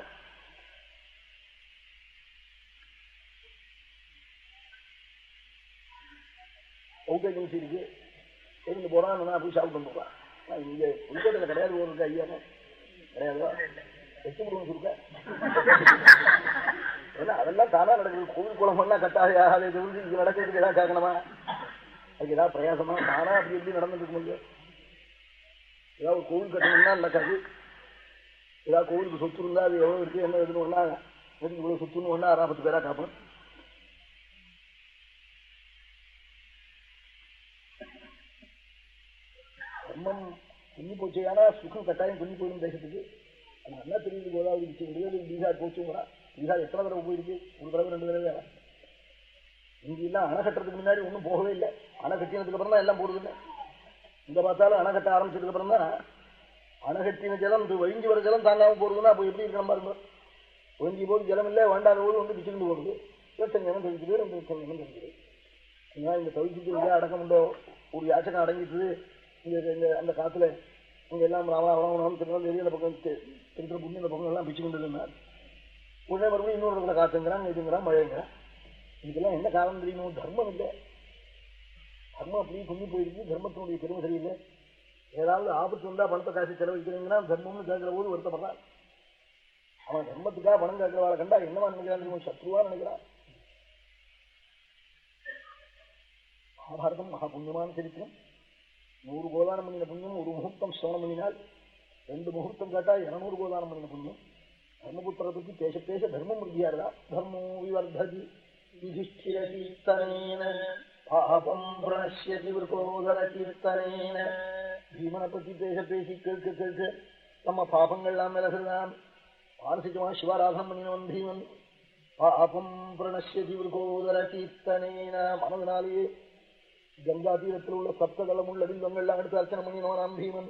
S1: ஓகே ஏஜென்சி இருக்கு இருந்து போறான் நான் போய் சாப்பிட்டு போறான் இங்க புதுக்கோட்டையில கிடையாது ஒரு இருக்கா ஐயா. கிடையாதா எட்டு முடிவு சுருக்க ஏன்னா அதெல்லாம் தானா நடக்குது. கோவில் குளம் எல்லாம் அதை ஆகாது இது நடக்கிறதுக்கு ஏதாவது கேட்கணுமா அதுக்கு ஏதாவது பிரயாசமா? தானா அப்படி எப்படி நடந்துட்டு முடியும் ஏதாவது ஒரு கோவில் கட்டணும்னா நடக்காது ஏதாவது கோவிலுக்கு சொத்து இருந்தா அது எவ்வளவு இருக்கு என்ன எதுன்னு ஒன்னா இவ்வளவு சொத்துன்னு ஒன்னா அறாபத்து பேரா காப்போம் தர்மம் குஞ்சு போச்சு. ஆனா சுகம் கட்டாயம் குஞ்சு போயிடும் தேசத்துக்கு. அது நல்லா தெரியுது கோதாவரி விடுதலை பீகார் போச்சுங்கிறா. பீகார் எத்தனை தடவை போயிருக்கு? ஒரு தடவை ரெண்டு தடவை இங்கெல்லாம் அணை கட்டுறதுக்கு முன்னாடி ஒன்றும் போகவே இல்லை. அணை கட்டினதுக்கு அப்புறம் தான் எல்லாம் போடுதுன்னு. இங்கே பார்த்தாலும் அணை கட்ட ஆரம்பிச்சதுக்கு அப்புறம் தான் அணை கட்டின ஜலம் வழிஞ்சி வர ஜலம் தாங்காமல் போடுதுன்னா அப்போ எப்படி இருக்கிற பாருங்க. ஒழிஞ்சி போது ஜலம் இல்லை வேண்டாத போது வந்து பிச்சுக்கிட்டு போடுது. இருபத்தஞ்சு ஜனம் தெரிஞ்சுது ரெண்டு லட்சம் ஜனம் தெரிஞ்சுது இந்த தவிச்சுட்டு அடக்கம் உண்டோ? ஒரு யாச்சகம் அடங்கிட்டு இங்க இந்த அந்த காலத்துல இங்க எல்லாம் ராவணம் திருநெல்வேலி அந்த பக்கம் திருத்த புண்ணி இந்த பக்கம் எல்லாம் பிச்சு கொண்டு இருந்தார் உடனே மறுபடியும் இன்னொரு இடத்துல காத்துங்கிறான் இதுங்கிறான் மழைங்கிறான் இதுக்கெல்லாம் என்ன காரணம் தெரியுமோ? தர்மம் இல்லை. தர்மம் அப்படியே குங்கி போயிருக்கு தர்மத்தினுடைய பெருமை சரியில்லை. ஏதாவது ஆபத்து வந்தா பணத்தை காசு செலவழிக்கிறீங்கன்னா தர்மம்னு கேட்கிற போது வருத்தப்படுறான் அவன் தர்மத்துக்காக பணம் கேட்கிறவாளை கண்டா என்னவா நினைக்கிறான் சத்ருவா நினைக்கிறான். மகாபாரதம் மகா புண்ணியமான சரித்திரம். நூறு கோதானம் பண்ணின புண்ணியம் ஒரு முகூர்த்தம் சிரவணம் பண்ணினால் ரெண்டு முகூர்த்தம் கேட்டால் இருநூறு கோதானம் பண்ணின புண்ணியம் தர்மபுத்திர பற்றி பேச பேச தர்மம் முடியாதா? தர்மோ விவர்தி பாபம் பிரணசியதி விருப்போதர கீர்த்தனேன. பீமனை பற்றி பேச பேசி கேட்க கேட்க நம்ம பாபங்கள்லாம் விலகிறதாம் மானசிகமா சிவாராதனம் பண்ணினவன் பீமன். பாபம் பிரணசியதி விருப்போதர கீர்த்தனேன. மனதினாலேயே கங்கா தீரத்தில் உள்ள சப்ததளம் உள்ள பில்வங்கள்லாம் எடுத்து அர்ச்சனை பண்ணினவனாம் பீமன்.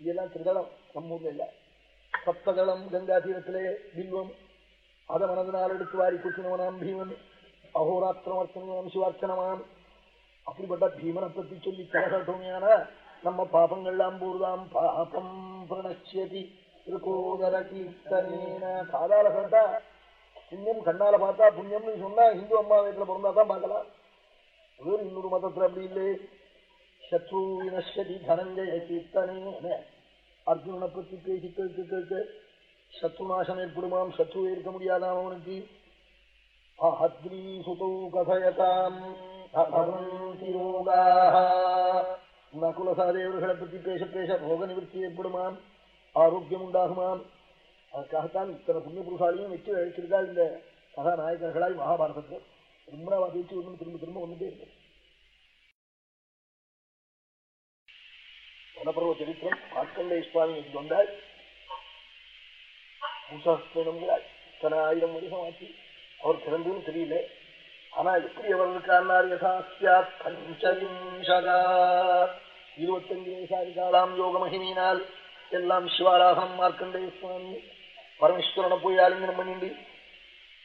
S1: இதெல்லாம் திருதளம். நம்ம ஊர்ல இல்ல. சப்ததளம் கங்கா தீரத்திலே பில்வம் அதை மனதினால் எடுத்து வாரி குச்சினவனாம் பீமன். அகோராத்திரம் அர்ச்சனையாம் சிவார்ச்சனமாம். அப்படிப்பட்ட பீமனை பத்தி சொல்லி கலகட்டோமையான நம்ம பாபங்கள்லாம் போர்தாம் பாபம் பிரணச்சியதி திருக்கோதர கீர்த்தனேன. காதால கேட்டா புண்ணியம் கண்ணால பார்த்தா புண்ணியம்னு சொன்னா இந்து அம்மா வீட்டுல பிறந்தா தான் பார்க்கலாம். வேறு இன்னொரு மதத்துல அப்படி இல்லை சத்ரு வினஷதி தனஞ்சய கீர்த்தனே அர்ஜுனனை பற்றி பேசி கேட்க கேட்க சத்ருநாசம் ஏற்படுமாம் சத்ருவே இருக்க முடியாதாம் அவனுக்கு அஹத்ரி சுதௌ கதயதாம் நகுலசாதேவர்களை பத்தி பேச பேச ரோக நிவர்த்தி ஏற்படுமாம் ஆரோக்கியம் உண்டாகுமாம் அதுக்காகத்தான் இத்தனை புண்ணிய புருஷாலையும் வச்சு அழைச்சிருக்கா இந்த கதாநாயகர்களாய் மகாபாரதத்தில் ரொம்ப நாள் வச்சு ஒன்றும் திரும்ப திரும்ப வந்துட்டே இருக்கு. வனப்பருவ சரித்திரம் மார்க்கண்டே இஸ்வாமி இங்கு வந்தால் பூசாஸ்திரங்கிறாள் இத்தனை ஆயிரம் வருஷம் ஆச்சு. அவர் பிறந்துன்னு தெரியல. ஆனா எப்படி அவர் இருக்கார் யசாஸ்யாத் பஞ்சவிம்சகா இருபத்தஞ்சு வயசாதி யோக மகிமையினால் எல்லாம் சிவாராகம் மார்க்கண்டே சுவாமி பரமேஸ்வரனை போய் ஆலிங்கனம் பண்ணிண்டு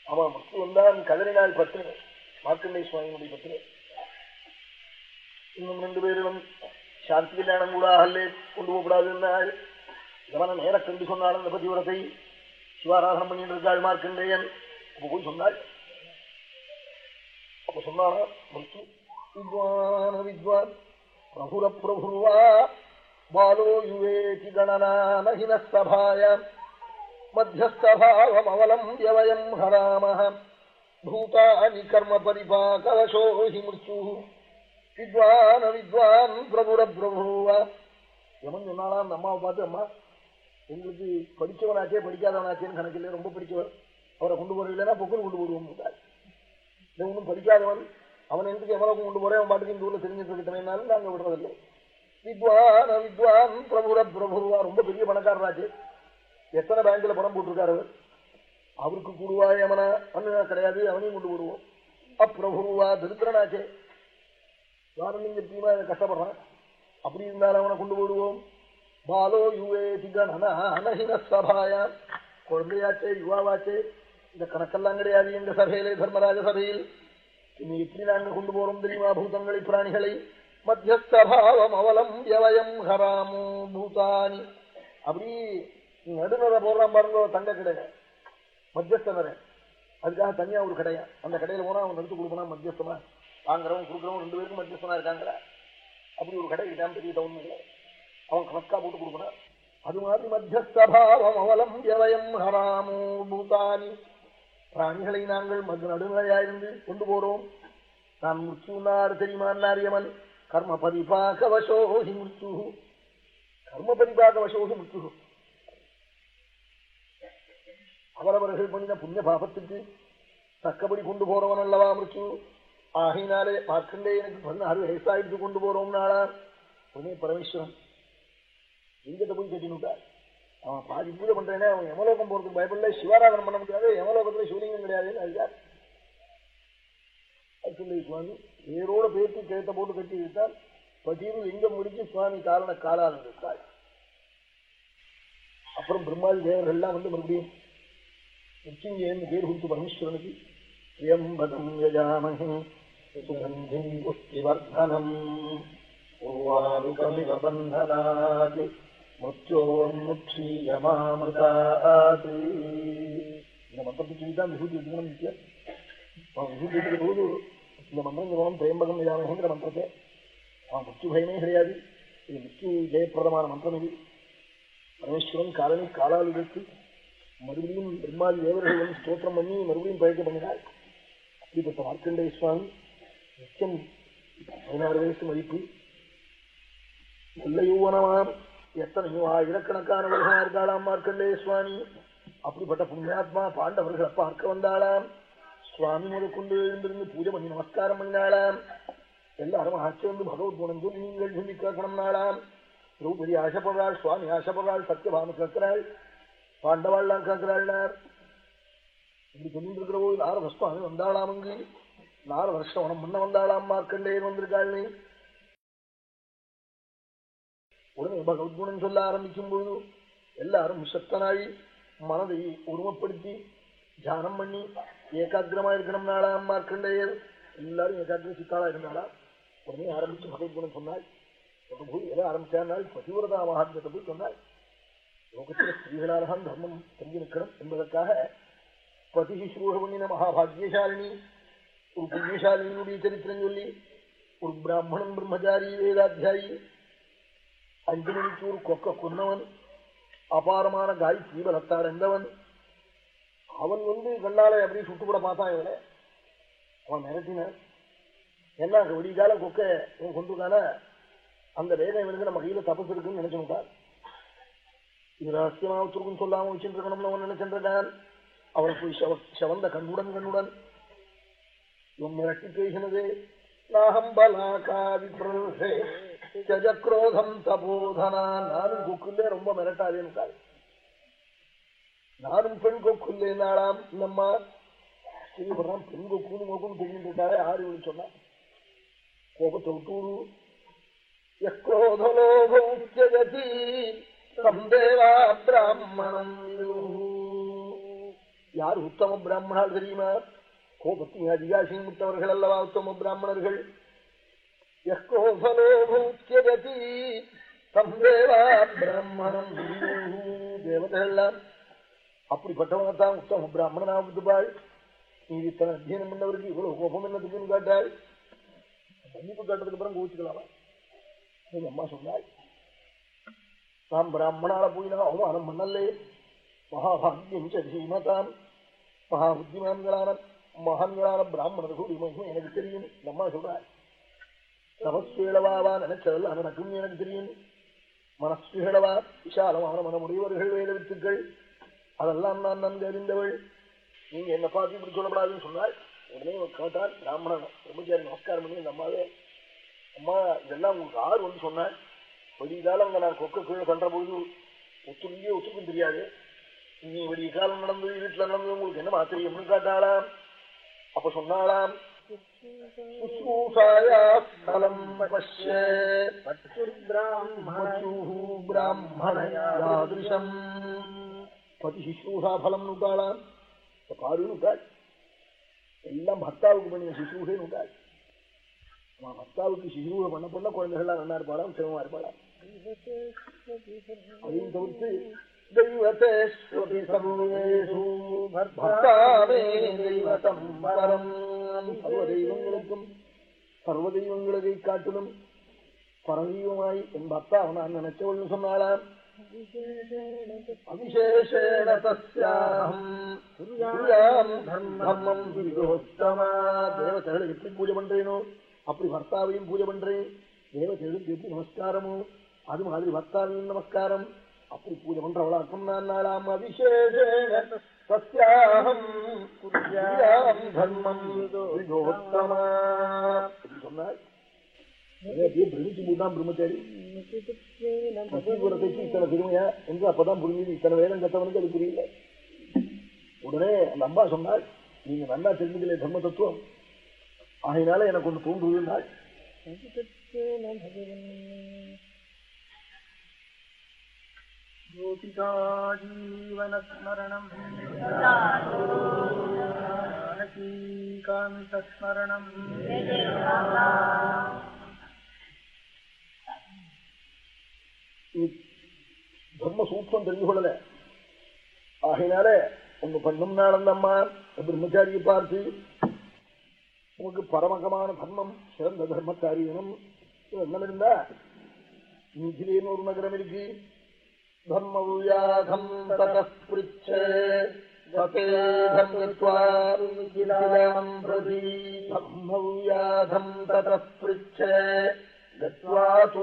S1: அவன் முத்து வந்தான் கதறினாள் பத்தினி மார்க்கண்டே சுவாமியினுடைய பத்தினி இன்னும் ரெண்டு பேரும் சாந்தி கல்யாணம் கூட அல்லே கொண்டு போகக்கூடாதுன்னாள் இவனை நேர கண்டு சொன்னாள் அந்த பதிவிரத்தை சிவாராதனம் பண்ணிட்டு இருக்காள் மார்க்கண்டேயன் அப்ப போய் சொன்னாள் அப்ப சொன்னானா மிருத்து வித்வான வித்வான் பிரபுர பிரபுர்வா பாலோ யுவேதி கணனானஹின சபாயாம் மத்தியஸ்தபாவமவலம் யவயம் ஹராமஹம் பூதானி கர்ம பரிபாகவசோ ஹி மிருத்யு வித்வான வித்வான் பிரபுர பிரபுவா எவன் சொன்னாலாம் அந்த அம்மாவை பார்த்து அம்மா எங்களுக்கு படிச்சவனாச்சே படிக்காதவனாச்சேன்னு கணக்கில் ரொம்ப படிச்சவன். அவரை கொண்டு போறீங்களா பொக்குன்னு கொண்டு போடுவோம் இந்த ஒன்றும் படிக்காதவன். அவன் எங்களுக்கு எவ்வளவு கொண்டு போறேன்? அவன் பாட்டுக்கு இந்த ஊரில் தெரிஞ்சுட்டு நாங்கள் விடுறதில்லை. வித்வான் வித்வான் பிரபுர பிரபுவா. ரொம்ப பெரிய பணக்காரராச்சு. எத்தனை பேங்க்ல பணம் போட்டிருக்காரு? அவர் அவருக்கு கூடுவா எமனா? அண்ணா கிடையாது அவனையும் கொண்டு போடுவோம். அப்பிரபுவா திருத்திரனாச்சே. வாரலிங்க கஷ்டப்படுறான். அப்படி இருந்தாலும் அவனை கொண்டு போடுவோம். பாலோ யுவேதி கணன சபாயா குழந்தையாச்சே யுவாவாச்சே. இந்த கணக்கெல்லாம் கிடையாது எங்க சபையிலே தர்மராஜ சபையில். இனி எப்படி நாங்க கொண்டு போறோம் தெரியுமா பூதங்களை பிராணிகளை? மத்தியஸ்தபாவம் அவலம் எவயம் ஹராமோ பூதானி. அப்படி நடுநரை போடுறான் பாருங்க தங்க கிடையாது மத்தியஸ்தனரை. அதுக்காக தனியா ஒரு கடையா? அந்த கடையில போனா அவன் எடுத்து கொடுக்கணும் மத்தியஸ்தமா வாங்குறவன் கொடுக்குறவன் ரெண்டு பேருக்கும் மத்தியஸ்தனா இருக்காங்களா? அப்படி ஒரு கடை இருக்கான் பெரிய டவுன் இல்லை அவன் கணக்கா போட்டு கொடுக்கணும். அது மாதிரி மத்தியஸ்தாவம் அவலம் எவயம் ஹராமோ பூதானி. பிராணிகளை நாங்கள் மது நடுநிலையாயிருந்து கொண்டு போறோம். நான் முச்சுனார் தெரியுமான்னார் யமன் கர்ம பரிபாக வசோஹி முத்து கர்ம பரிபாக வசோஹி மிருத்து அவரவர்கள் பண்ணின புண்ணிய பாபத்துக்கு தக்கபடி கொண்டு போறவன் அல்லவா மிருச்சு ஆகினாலே மார்க்கண்டே எனக்கு பதினாறு வயசாயிடுத்து கொண்டு போறோம் நாளா உடனே பரமேஸ்வரன் எங்கிட்ட போய் கட்டினுட்டார் அவன் பாதி பூஜை பண்றேனே அவன் எமலோகம் போறதுக்கு பயப்படல சிவாராதனம் பண்ண முடியாது எமலோகத்துல சிவலிங்கம் கிடையாதுன்னு அதுக்கார் சொல்லி சுவாமி வேரோட பேசி கேட்ட போட்டு கட்டி இருந்தால் பட்டியல் லிங்கம் முடிஞ்சு சுவாமி காரண காலால் இருக்காள் அப்புறம் பிரம்மாதி தேவர்கள்லாம் வந்து மறுபடியும் மிருத்யுஞ்சயன் பேர் கொடுத்து பரமேஸ்வரனுக்கு திரியம்பகம் யஜாமஹே சுகந்திம் புஷ்டிவர்தனம் உருவாருகமிவ பந்தனாத் முச்சோன்முட்சீயமாமிருதாத் இந்த மந்திரத்தை சொல்லிதான் விபூதி எடுக்கணும் நித்தியம் அவன் விபூதி எடுக்கிற போது இந்த மந்திரம் சொல்லணும் பிரேம்பகம் யஜாமஹேங்கிற மந்திரத்தை அவன் முச்சு பயமே கிடையாது இது முச்சு ஜெயப்பிரதமான மந்திரம் இது பரமேஸ்வரன் காலனி காலால் வைத்து மறுபடியும் பிரம்மாதி தேவர்கள் வந்து ஸ்தோத்திரம் பண்ணி மறுபடியும் பழக்க பண்ணினார். அப்படிப்பட்ட மார்க்கண்டேய சுவாமி நிச்சயம் பதினாறு வயசு மதிப்பு. நல்ல யௌவனமாம் எத்தனையோ ஆயிரக்கணக்கான இருந்தாளாம் இருக்காளாம் மார்க்கண்டேய சுவாமி? அப்படிப்பட்ட புண்ணியாத்மா பாண்டவர்களை பார்க்க வந்தாளாம். சுவாமி முதற்கொண்டு எழுந்திருந்து பூஜை பண்ணி நமஸ்காரம் பண்ணினாளாம். எல்லாரும் ஆட்சி பகவத் குணம் சொல்லி நீங்கள் சொல்லி கேட்கணும்னாளாம் திரௌபதி ஆசைப்படுறாள் சுவாமி ஆசைப்படுறாள் சத்தியபாம கேட்கிறாள். பாண்டவாள்லாம் கேட்கிறாள்னார் இப்படி சொல்லிட்டு இருக்கிற போது நார வருஷம் வந்தாளாம் அங்கு. நாலு வருஷம் உனம் முன்ன வந்தாளாம் மார்க்கண்டேயன் வந்திருக்காள்னு உடனே பகவத்குணம் சொல்ல ஆரம்பிக்கும் பொழுது எல்லாரும் சத்தனாகி மனதை உருவப்படுத்தி தியானம் பண்ணி ஏகாகிரமா இருக்கணும் நாளாம் மார்க்கண்டேயர். எல்லாரும் ஏகாகிர சித்தாளா இருந்தாளா? உடனே ஆரம்பிச்சு பகவத்குணம் சொன்னாள். போய் எதை ஆரம்பிச்சாள் பதிவிரதா மகாத்மத்தை போய் சொன்னாள். லோகத்துல ஸ்திரீகளால்தான் தர்மம் தங்கி நிற்கணும் என்பதற்காக பதி சுரூஷ மகாபாகியசாலினி ஒரு புண்ணியசாலினியுடைய சரித்திரம் சொல்லி ஒரு பிராமணன் பிரம்மச்சாரி வேதாத்தியாயி அஞ்சு மணிக்கு ஒரு கொக்க கொன்னவன் அபாரமான காய் தீபலத்தார் பலத்தாடந்தவன் அவன் வந்து கண்ணால அப்படி சுட்டுப்பட பார்த்தான் இவனை. அவன் மிரட்டினான். என்ன விடிகால கொக்க இவன் கொண்டுக்கான அந்த வேதம் இவனுக்கு நம்ம கையில தபசு இருக்குன்னு நினைச்சுட்டான் இது ரகசியமா ஒருத்தருக்கும் சொல்லாம வச்சுட்டு அவன் நினைச்சிருக்கான் அவளை போய் செவந்த கண்ணுடன் கண்ணுடன் இவன் மிரட்டி பேசினது நாகம் ஜக்ரோதம் தபோதனா நானும் கொக்குள்ளே ரொம்ப மிரட்டாதேன்னு நானும் பெண் கொக்குள்ளே நாளாம் நம்ம ஆச்சரியப்படுறான் பெண் கொக்குன்னு கொக்குன்னு தெரிஞ்சுட்டு இருக்காரு ஆறு இவனு சொன்னா கோபத்தை விட்டு யக்ரோதலோகி சந்தேவா பிராமணம் யார் உத்தம பிராமணால் தெரியுமா? கோபத்தின் அதிகாசியம் விட்டவர்கள் அல்லவா உத்தம பிராமணர்கள்? தேவதெல்லாம் சந்தேவா பிராமணம் அப்படிப்பட்டவனத்தான் உத்தம பிராமணனா விட்டுப்பாள் நீ இத்தனை அத்தியனம் பண்ணவருக்கு இவ்வளவு கோபம் என்னதுக்குன்னு கேட்டாள் கண்டிப்பு கேட்டதுக்கு அப்புறம் கோவிச்சுக்கலாமா அம்மா சொன்னாள் நாம் பிராமணால போய் அவமானம் பண்ணல்லே மகாபாகியம் சீமதான் மகா புத்திமான்களான மகான்களான பிராமணர்களுடைய மகிமை எனக்கு தெரியும் நம்மா சொல்றாள் தமஸ்வேளவாவா நினைச்சதெல்லாம் நடக்கும் எனக்கு தெரியும் மனசுகளவா விசாலமான மனமுடையவர்கள் வேத வித்துக்கள் அதெல்லாம் நான் நன்கு அறிந்தவள் நீங்க என்ன பார்த்து இப்படி சொல்லப்படாதுன்னு சொன்னால் உடனே கேட்டால் பிராமணன் பிரம்மச்சாரி நமஸ்காரம் பண்ணி இந்த அம்மாவே அம்மா இதெல்லாம் உங்களுக்கு ஆறு வந்து சொன்னாள் விடிய காலம் அங்க நான் கொக்க கீழே பண்ற பொழுது ஒத்துழையே ஒத்துக்கும் தெரியாது. நீ விடிய காலம் நடந்தது வீட்டுல நடந்தது உங்களுக்கு என்ன ஆச்சரியம்னு காட்டாளாம். அப்ப சொன்னாளாம் பலம் நுட்டாளாம். பாரு நுட்டாள். எல்லாம் பக்தாவுக்கு பண்ணிய சுசூஷே நுட்டாள். பக்தாவுக்கு சிசுவை பண்ண பண்ண குழந்தைகள்லாம் நல்லா இருப்பாளாம் சிவமா இருப்பாளாம். அதையும் தவிர்த்து தெய்வத்தேஸ்வரி சர்வேஷு பர்த்தாவே தெய்வதம் பரம் சர்வ தெய்வங்களுக்கும் சர்வ தெய்வங்களை காட்டிலும் பரதெய்வமாய் என் பக்தா நான் நினைச்சவள்னு சொன்னாலாம் அவிசேஷேண தஸ்யாஹம் தர்மம் விரோத்தமா எப்படி பூஜை பண்றேனோ அப்படி பர்த்தாவையும் பூஜை பண்றேன் தேவதைகளுக்கு எப்படி நமஸ்காரமோ அது மாதிரி பர்த்தாவையும் நமஸ்காரம். அப்படி பூஜை பண்றவளாக்கும் நான் நாளாம் அபிஷேகம் தர்மம் சொன்னார் சொன்னாள் பிரமிச்சு போட்டான் பிரம்மச்சாரி. சத்தியபுரத்துக்கு இத்தனை என்று அப்பதான் புரிஞ்சது இத்தனை வேதம் கத்தவனுக்கு அது புரியல. உடனே அந்த அம்மா சொன்னாள் நீங்க நல்லா தெரிஞ்சுக்கல தர்ம தத்துவம் ஆகினால எனக்கு ஒன்று
S2: गोपिका जीवनस्मरणम् कामितस्मरणम्
S1: தர்ம சூத்திரம் தெரிஞ்சு கொள்ளல ஆகினால ஒண்ணு பண்ணும் நாள் அம்மா பிரம்மச்சாரியை பார்த்து உனக்கு பரமகமான தர்மம் சிறந்த தர்மக்காரியனும் எண்ணம் இருந்தா நீச்சிலேன்னு ஒரு நகரம் இருக்கு தர்மவியாதம் பிரதி தர்மவியாதம் தத்ருச்ச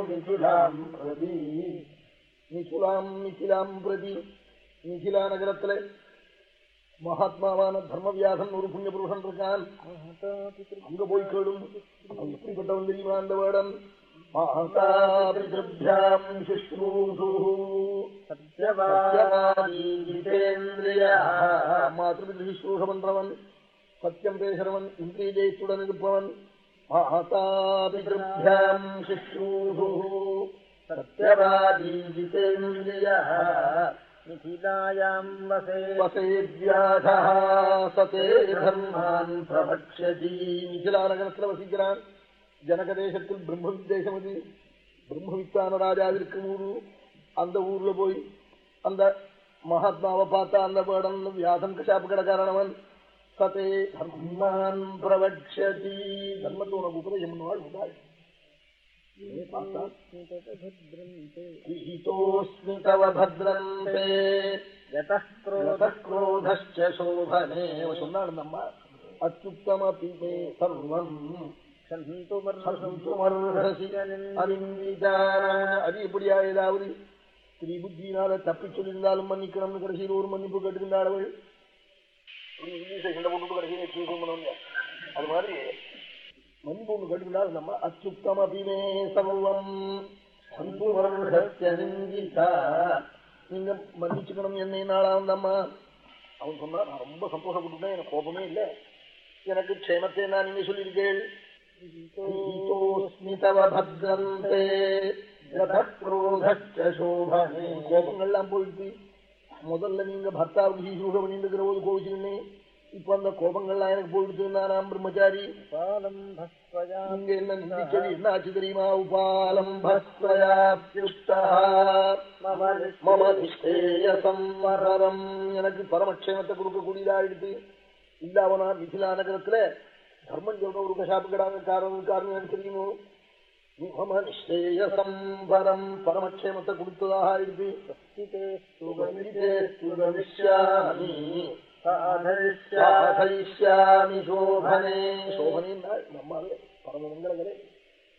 S1: மிதிலாம் பிரதி மிசுலாம் மிசிலாம் பிரதி மிசிலா நகரத்துல மகாத்மாவான தர்மவியாசன் ஒரு புண்ணிய புருஷன் இருக்கான் அங்க போய் கேளும் அவன் எப்படிப்பட்டவன் தெரியுமா அந்த வேடம் மாதாபிதிருப்யாம் சுஷ்ரூஷு மாத்திருபிதிரு சுஷ்ரூஷ பண்றவன் சத்தியம் பேசுறவன் இந்திரிய ஜெயத்துடன் இருப்பவன் மாதாபிதிருப்யாம் சுஷ்ரூஷு சத்யவாதி ஜிதேந்திரியः
S2: मिथिलायाम् वसे
S1: வசேத்யாதா சதே தர்மான் பிரபக்ஷதி மிதிலா நகரத்தில் ஜனகதேசத்தில் பிரம்ம தேசம் அது பிரம்மவித்தான ராஜா இருக்கும் ஊரு. அந்த ஊர்ல போய் அந்த மகாத்மாவை பார்த்தா அந்த வேடம் வியாசம் கஷாப்பு கடைக்காரனவன் சதே தர்மான் பிரவட்சதி. தர்மத்தை உனக்கு உபதயம் நாள் சொன்னாள் அச்சுத்தம சர்வம் சந்துமர்ஹசி அறிந்திதான அது எப்படியா ஏதாவது ஸ்திரீ புத்தியினால தப்பி சொல்லியிருந்தாலும் மன்னிக்கணும்னு கடைசியில் ஒரு மன்னிப்பு கேட்டிருந்தாள் அவள் அது மாதிரி மன்னிப்பு ஒன்று கேட்டிருந்தால் நம்ம அத்யுத்தமபி மே சர்வம் நீங்க மன்னிச்சுக்கணும் என்னை அவன் சொன்னா நான் ரொம்ப சந்தோஷப்பட்டுட்டேன் எனக்கு கோபமே இல்லை. எனக்கு க்ஷேமத்தை நான் நீங்க சொல்லியிருக்கேள் ீதோஸ்மி தவ பத்ரந்தே சோபனே. கோபங்கள்லாம் போயிடுச்சு முதல்ல நீங்க பர்த்தாவுக்கு சீசூட பண்ணிட்டு இருக்கிற போது கோவிச்சுக்கினே இப்ப அந்த கோபங்கள்லாம் எனக்கு போயிடுச்சு நான் பிரம்மச்சாரி. என்ன நிந்திச்சது என்ன ஆச்சு தெரியுமா? உபாலம் எனக்கு பரமக்ஷேமத்தை கொடுக்கக்கூடியதா எடுத்து இல்ல அவனா மிதிலா நகரத்துல தர்மம் சொல்ற ஒரு கஷாப்பு கிடாங்க காரணம் காரணம் எனக்கு தெரியுமோ நீ மம நிஷ்டேயசம்பரம் பரமக்ஷேமத்தை கொடுத்ததாக சோபனேன்னா நம்மாவே பரமமங்களகரே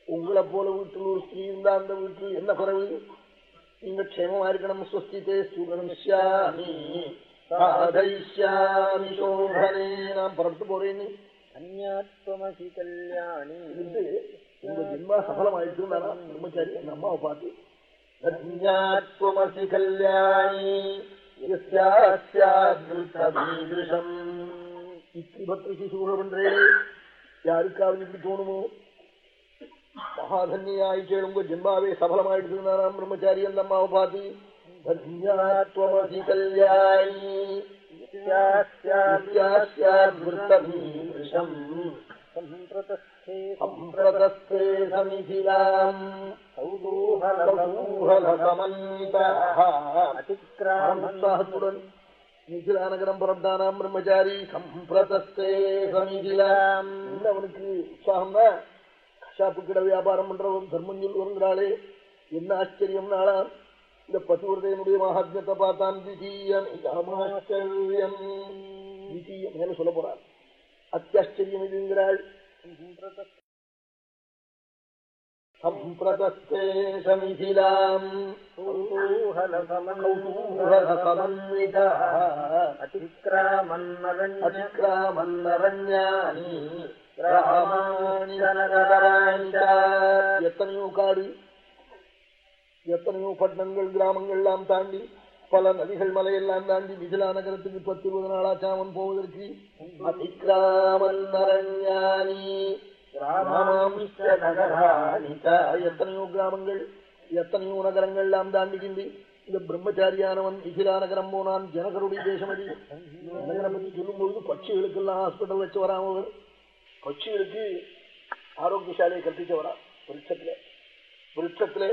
S1: உங்களை போல வீட்டில் ஒரு ஸ்திரீ இருந்தா அந்த வீட்டில் என்ன குறைவு நீங்க க்ஷேமமா இருக்கணும் ஸ்வஸ்தித்தே சுகமிஷ்யாமி நான் புறப்பட்டு போறேன்னு
S2: அந்யாத்வமசி கல்யாணி.
S1: உங்க ஜென்மா சஃலமாயிட்டு பிரம்மச்சாரி எங்க அம்மாவை பார்த்து. தன்யாத்வமசி கல்யாணி. யாருக்காவது இப்படி தோணுமோ? மகாதன்யாய் கேளுங்க ஜென்மாவே சபலமாயிடுது நானாம் பிரம்மச்சாரி அந்த அம்மாவை பார்த்து. கல்யாணி. सम्प्रतस्थे समिधिलाम्। कौतूहलसमन्तः
S2: अतिक्रामन्तः
S1: நிகிலானகரம் புரண்டானாம் பிரம்மச்சாரி சம்பிரதஸ்தே சமிதிலாம் அவனுக்கு உற்சாகம்னா கஷாப்பு கிட வியாபாரம் பண்றவன் தர்மஞ்சொல் வருங்கிறாளே என்ன ஆச்சரியம் நாளாம்? இந்த பசுவிரதையனுடைய மகாத்மியத்தை பார்த்தான் திசீயம் சொல்ல போறாள் அத்தியாச்சரியம் இதுங்கிறாள் எத்தனையோ காடு எத்தனையோ பட்டணங்கள் கிராமங்கள் எல்லாம் தாண்டி பல நதிகள் மலையெல்லாம் தாண்டி மிதிலா நகரத்துக்கு பத்து இருபது நாளாச்சாமன் போவதற்கு எத்தனையோ கிராமங்கள் எத்தனையோ நகரங்கள் எல்லாம் தாண்டிக்கின்றி இந்த பிரம்மச்சாரியானவன் மிதிலா நகரம் போனான். ஜனகருடைய தேசம் அடி நகரம் பற்றி சொல்லும் பொழுது பட்சிகளுக்கெல்லாம் ஹாஸ்பிட்டல் வச்சு வராம அவர் பட்சிகளுக்கு ஆரோக்கியசாலையை கற்பிச்சவரா. விருட்சத்திலே. விருட்சத்திலே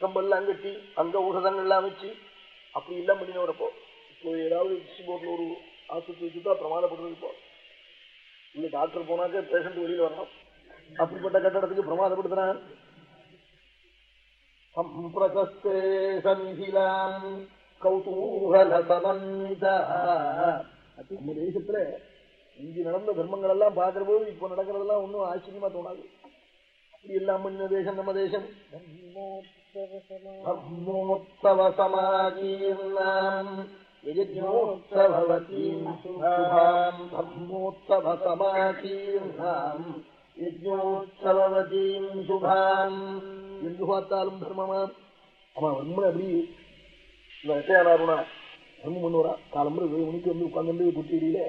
S1: கம்பெல்லாம் கட்டி அங்க ஊடகங்கள்லாம் வச்சு அப்படி எல்லாம் பண்ணினவரப்போ இப்போ ஏதாவது டிஸ்ட்ரி போர்ட்ல ஒரு ஆஸ்பத்திரி வச்சுட்டா பிரமாதப்படுறது இப்போ இல்ல டாக்டர் போனாக்க பேஷண்ட் வெளியில வரணும். அப்படிப்பட்ட கட்டடத்துக்கு பிரமாதப்படுத்துறான் சம்பிரதஸ்தே சமிதிலாம் நம்ம தேசத்துல இங்கு நடந்த தர்மங்கள் எல்லாம் பாக்குற போது இப்ப நடக்கிறதெல்லாம் ஒன்னும் ஆச்சரியமா தோணாது. அப்படி எல்லாம் பண்ண தேசம் நம்ம தேசம். ब्रह्मोत्सव समाजीर्णाम् यज्ञोत्सवतीम् शुभाम् ब्रह्मोत्सव समाजीर्णाम् யஜ்னோத்சவதீம் சுபாம் எங்கு பார்த்தாலும் தர்மமாம் அவன் ரொம்ப அப்படி இந்த வெட்டையானாருனா தர்மம் பண்ணுவாரா காலம்புற ஏழு மணிக்கு வந்து உட்கார்ந்து குட்டியில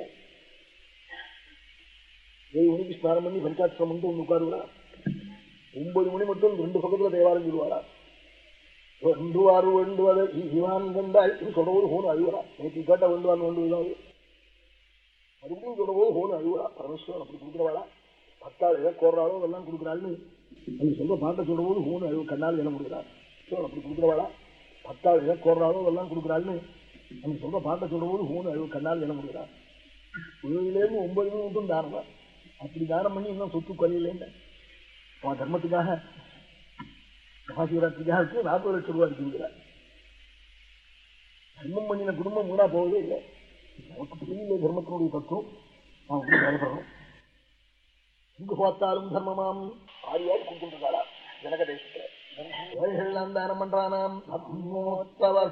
S1: ஏழு மணிக்கு ஸ்நானம் பண்ணி பஞ்சாட்சம் பண்ணிட்டு வந்து உட்காருவா ஒன்பது மணி மட்டும் ரெண்டு பக்கத்துல தேவாரம் சொல்லுவாரா வேண்டுவார் வேண்டுவதை இவான் கண்டால் சொல்றபோது ஹோன் அழுவரா நேற்று கேட்ட வேண்டுவான் வேண்டுவதாவது மறுபடியும் சொல்றபோது ஹோன் அழுவரா பரமேஸ்வரன் அப்படி கொடுக்குறவாளா பத்தாள் எதை கோர்றாளோ அதெல்லாம் கொடுக்குறாள்னு அந்த சொல்ற பாட்டை சொல்றபோது ஹோன் அழுவ கண்ணால் என்ன கொடுக்குறாள் அப்படி கொடுக்குறவாளா பத்தாள் எதை கோர்றாளோ அதெல்லாம் கொடுக்குறாள்னு அந்த சொல்ற பாட்டை சொல்றபோது ஹோன் அழுவ கண்ணால் என்ன கொடுக்குறாள் ஏழுலேருந்து ஒன்பது மட்டும் தானம் அப்படி தானம் பண்ணி இன்னும் சொத்து கொலையிலேன்னு அவன் தர்மத்துக்காக மகாசிவராத்திரிக்காக நாற்பது லட்சம் ரூபாய் இருக்குங்கிறார் தர்மம் பண்ணின குடும்பம் கூட போகவே இல்லை. நமக்கு புரியல தர்மத்தினுடைய தத்துவம். நான் கூட பயப்படணும் எங்கு பார்த்தாலும் தர்மமாம். ஆரியார் கூப்பிட்டுருக்காளா ஜனக தேசத்துல. ஏழைகள்லாம் தானம் பண்றானாம். தர்மோத்சவ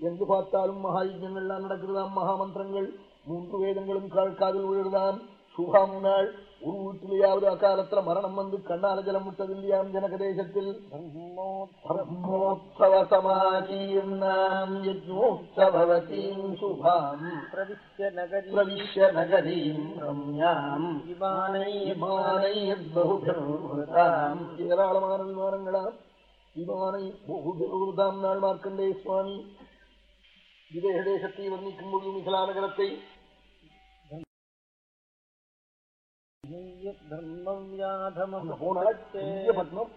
S1: எங்கு பார்த்தாலும் மகாயஜ்யங்கள்லாம் நடக்கிறதாம். மகாமந்திரங்கள். மூன்று வேதங்களும் கால்காதில் விழுதான் சுகாம் நாள் ஒரு வீட்டிலேயாவது அகாலத்துல மரணம் வந்து கண்ணால ஜலம் விட்டது இல்லையாம் ஜனக தேசத்தில் ஏராளமான விமானங்களாம். விமானை நாள் மார்க்கண்டே சுவாமி. விதேச தேசத்தை வர்ணிக்கும் பொழுது மிகலா நகரத்தை பட்டணம்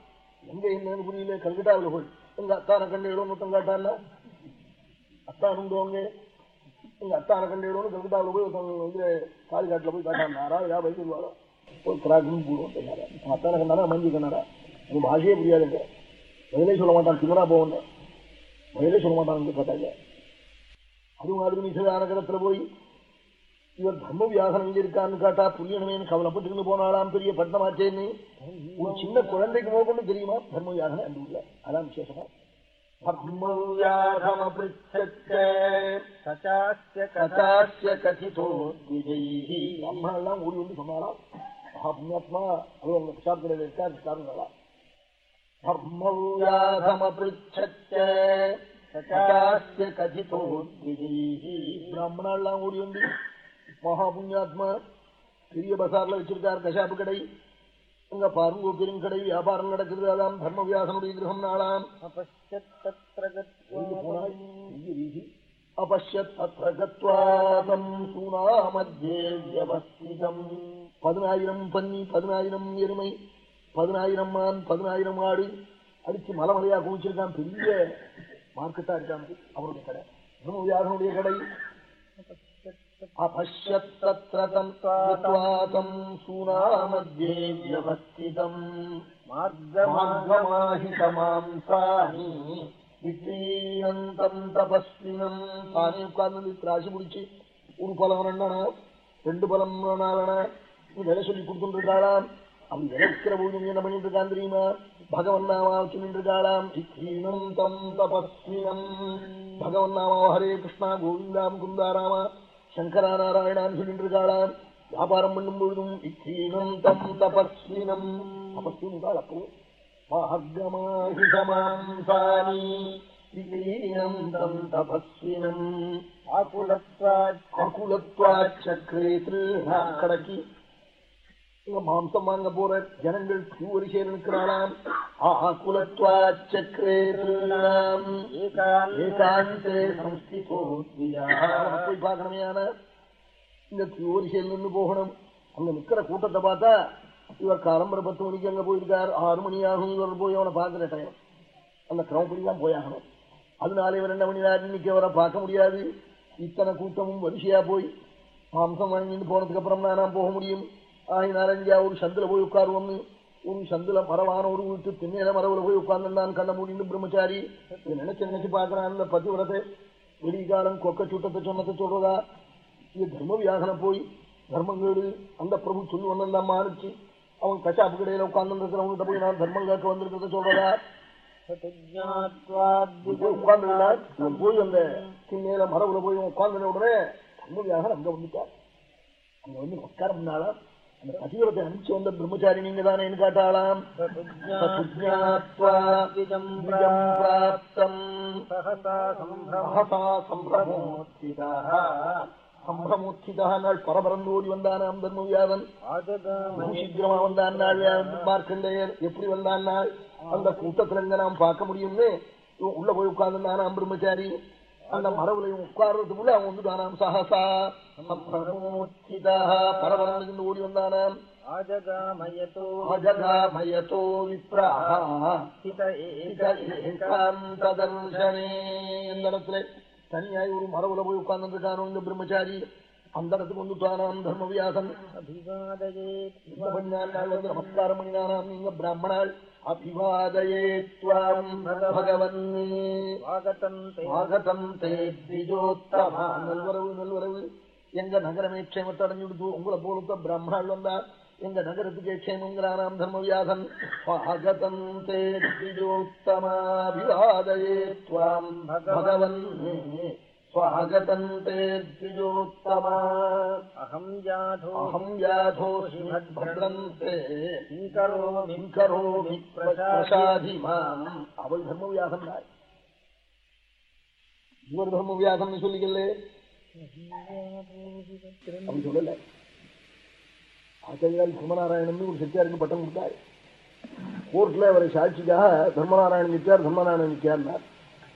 S1: எங்க என்னன்னு புரியல கல்கட்டாவில் போய். எங்க அத்தான கண்டையிடம் மொத்தம் காட்டால அத்தான் உண்டவங்க எங்க அத்தான கண்டையிடம் கல்கட்டாவில் போய் வந்து காலிகாட்டில் போய் காட்டாங்க யாராவது யா பைக்கு வருவாரோ போய் கிராக்குன்னு போடுவோம் அத்தான கண்ணாரா மஞ்சி கண்ணாரா உங்க பாஷையே புரியாதுங்க பதிலே சொல்ல மாட்டான் திமரா போவங்க பதிலே சொல்ல மாட்டான் கேட்டாங்க அது மாதிரி நகரத்துல போய் இவர் பிரம்ம வியாசன் எங்க இருக்கான்னு கேட்டா புரியணுமேனு கவலைப்பட்டுக்கிட்டு போனாலாம் பெரிய பட்டணமாச்சேன்னு ஒரு சின்ன குழந்தைக்கு நோக்கணும் தெரியுமா? பிரம்ம வியாசன் அந்த ஊர்ல அதான் விசேஷமா. பிரம்மனெல்லாம் ஓடி வந்து மகாபுண்ணியாத்மா பெரிய பசார்ல வச்சிருக்கார் கஷாப்பு கடை. அங்க பார்வ பெருங்கடை வியாபாரம் நடக்குது. அதான் தர்மவியாசனுடைய கிரகம் நாளாம். பதினாயிரம் பன்னி பதினாயிரம் எருமை பதினாயிரம் மான் பதினாயிரம் ஆடு. அடிச்சு மலைமலையா குவிச்சிருக்கான். பெரிய மார்க்கெட்டா இருக்கான் அவருடைய கடை. தர்மவியாசனுடைய கடை. अपश्यत् तत्र तं त्वातं सूनामध्ये व्यवस्थितम् மார்கமாஹிதமாம்சானி விக்ரீயந்தம் தபஸ்வினம் தானே உட்கார்ந்து திராசி முடிச்சு ஒரு பலம் ரெண்டனா ரெண்டு பலம் நாலனா விலை சொல்லி கொடுத்துருக்காளாம் அவன் விளைக்கிற போது என்ன பண்ணிட்டு இருக்கான் தெரியுமா பகவன் நாமா சொல்லிட்டு இருக்காளாம் விக்ரீணந்தம் தபஸ்வினம் பகவன் நாமா ஹரே கிருஷ்ணா கோவிந்தா முகுந்தா ராமா சங்கரா சொல்லிட்டு இருக்காளாம் வியாபாரம் பண்ணும் பொழுதும் இச்சீனம் தம் தபஸ்வினம். தபஸ்வின் அப்போ மார்கமாஹிதமாம்சானி விக்ரீணந்தம் மாம்சம் வாங்க போற ஜனங்கள் கியூ வரிசையில் நிற்கிறாளாம் போய் பார்க்கணுமையான இந்த கியூ வரிசையில் நின்று போகணும். அங்க நிக்கிற கூட்டத்தை பார்த்தா இவர் காலம்பர பத்து மணிக்கு அங்க போயிருக்கார். ஆறு மணி ஆகும் இவர் போய் அவனை பார்க்கிற டைம் அந்த கிரமப்படி தான் போயாகணும். அதனால இவர் என்ன மணி இன்னைக்கு அவரை பார்க்க முடியாது. இத்தனை கூட்டமும் வரிசையா போய் மாம்சம் வாங்கிட்டு போனதுக்கு அப்புறம் தான் நான் போக முடியும். இந்தியா ஒரு சந்தில போய் உட்காருவோம்னு ஒரு சந்தில மரவான ஒரு வீட்டு திண்ணையில மரவுல போய் உட்கார்ந்துருந்தான் கண்ண மூடின்னு பிரம்மச்சாரி நினைச்சு நினைச்சு பார்க்கறான் அந்த பதிவிரத்தை வெடிகாலம் கொக்க சுட்டத்தை சொன்னதை சொல்றதா இது தர்ம வியாசன போய் தர்மங்கேடு அந்த பிரபு சொல்லி வந்தான் மாறிச்சு அவன் கஷாப்பு கடையில உட்கார்ந்து இருக்கிறவங்கிட்ட போய் நான் தர்மம் கேட்க வந்திருக்கிறத சொல்றதா இவன் போய் அந்த திண்ணையில மரபுல போய் உட்கார்ந்த உடனே தர்மவியாக அங்க வந்துட்டார் அங்க வந்து நமஸ்காரம் பண்ணாலாம் அந்த பதிவிரத்தை வந்த பிரம்மச்சாரி நீங்க தானேன்னு காட்டாளாம். சம்பிரமோத்சிதானால் பரபரந்து ஓடி வந்தானாம் தர்மவியாதன். சீக்கிரமா வந்தான் நாள் எப்படி வந்தான் அந்த கூட்டத்துல இருந்து நாம் பார்க்க முடியும்னு உள்ள போய் உட்கார்ந்து தானாம் பிரம்மச்சாரி. அந்த மரவுலையும் உட்கார்றதுக்குள்ள அவன் வந்து தானாம் சஹசா. சம்பிரமோச்சிதா பரபரந்து ஓடி வந்தானாம்
S2: ஆஜகாமயதோ
S1: அஜகாமயதோ விப்ராஹா
S2: ஹித
S1: ஏகாந்ததர்ஷனே இந்த இடத்துல தனியாய் ஒரு மரவுல போய் உட்கார்ந்து இருக்கானோ இந்த பிரம்மச்சாரி அந்த இடத்துக்கு வந்துட்டானாம் தர்மவியாசன்
S2: அபிவாதயே
S1: இந்த பண்ணால் நாள் வந்து நமஸ்காரம் பண்ணினானாம் நீங்க பிராமணாள் அபிவாதயே துவாம் பகவன்
S2: ஸ்வாகதம் தே
S1: ஸ்வாகதம் தே திஜோத்தமா நல்வரவு நல்வரவு எங்க நகரமே க்ஷேமத்தை அடைஞ்சுடுத்து உங்களை போலத்த பிராமணாள் வந்தா எங்க நகரத்துக்கே க்ஷேமங்கிறானாம் தர்மவியாசன். ஸ்வாகதம் தே திஜோத்தமாபிவாதயே துவாம் பகவன்.
S2: அகம் ஜாதோ
S1: அஹம் யாதோ பத்ரந்தே
S2: கிம் கரோமி
S1: கிம் கரோமி பிரசாதி. மாம் அவள் தர்மவியாசம் தாய். இவர் தர்மவியாசம் சொல்லிக்கல அப்படின்னு சொல்லல. ஆச்சாரியால் தர்மநாராயணன் ஒரு செட்டியாருக்கு பட்டம் கொடுத்தாரு. கோர்ட்ல அவரை சாட்சிக்காக தர்மநாராயணன் நிற்கார் தர்மநாராயணன் நிற்கார்னார்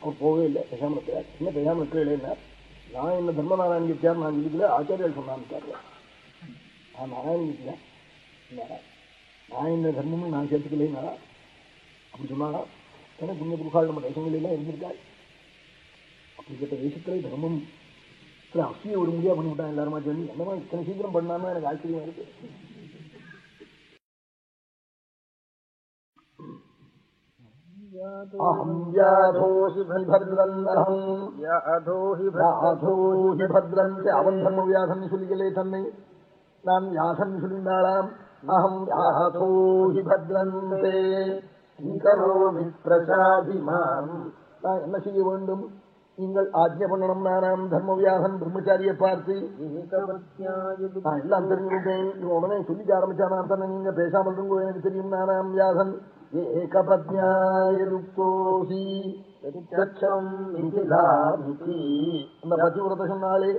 S1: அவர் போகவே இல்லை பேசாம இருக்கிறார். என்ன பேசாம இருக்கிறேன்னார் நான் என்ன தர்மநாராயணன் நிற்கார் நான் இருக்கல ஆச்சாரியால் சொன்னான்னு நான் நாராயணன் நிற்கிறேன். நான் என்ன தர்மமும் நான் சேர்த்துக்கலைன்னா? அப்படி சொன்னாரா? ஏன்னா புண்ணிய புருஷால் நம்ம தேசங்கள் எல்லாம் இருந்திருக்காள் அப்படிப்பட்ட தேசத்திலே தர்மம் அசிய ஒரு முடியா பண்ணிவிட்டான் எல்லாருமா சொல்லி என்னமா இத்தனை சீக்கிரம் பண்ணாம எனக்கு ஆச்சரியமா இருக்கு அஹம் யாதோஷி பத்ரந்தஹம்
S2: யாதோ ஹி
S1: யாதோஹி பத்ரந்தே அவன் தர்ம வியாசன் சொல்லிக்கலே தன்னை நான் வியாசன் சொல்லினாளாம் அகம் யாதோஹி பத்ரந்தே கரோமி பிரசாதி மாம் நான் என்ன செய்ய வேண்டும் நீங்கள் ஆஜ்ஞை பண்ணணும் நானாம் தர்மவியாசன் பிரம்மச்சாரியை பார்த்து எல்லாம் தெரிஞ்சுக்கிட்டேன். உடனே சொல்லிக்க ஆரம்பிச்சானா தானே நீங்க பேசாமல் இருங்கோ எனக்கு தெரியும் நானாம் வியாசன். சச்சம் மிதிலாமிதி. அந்த பதிவிரத சொன்னாலே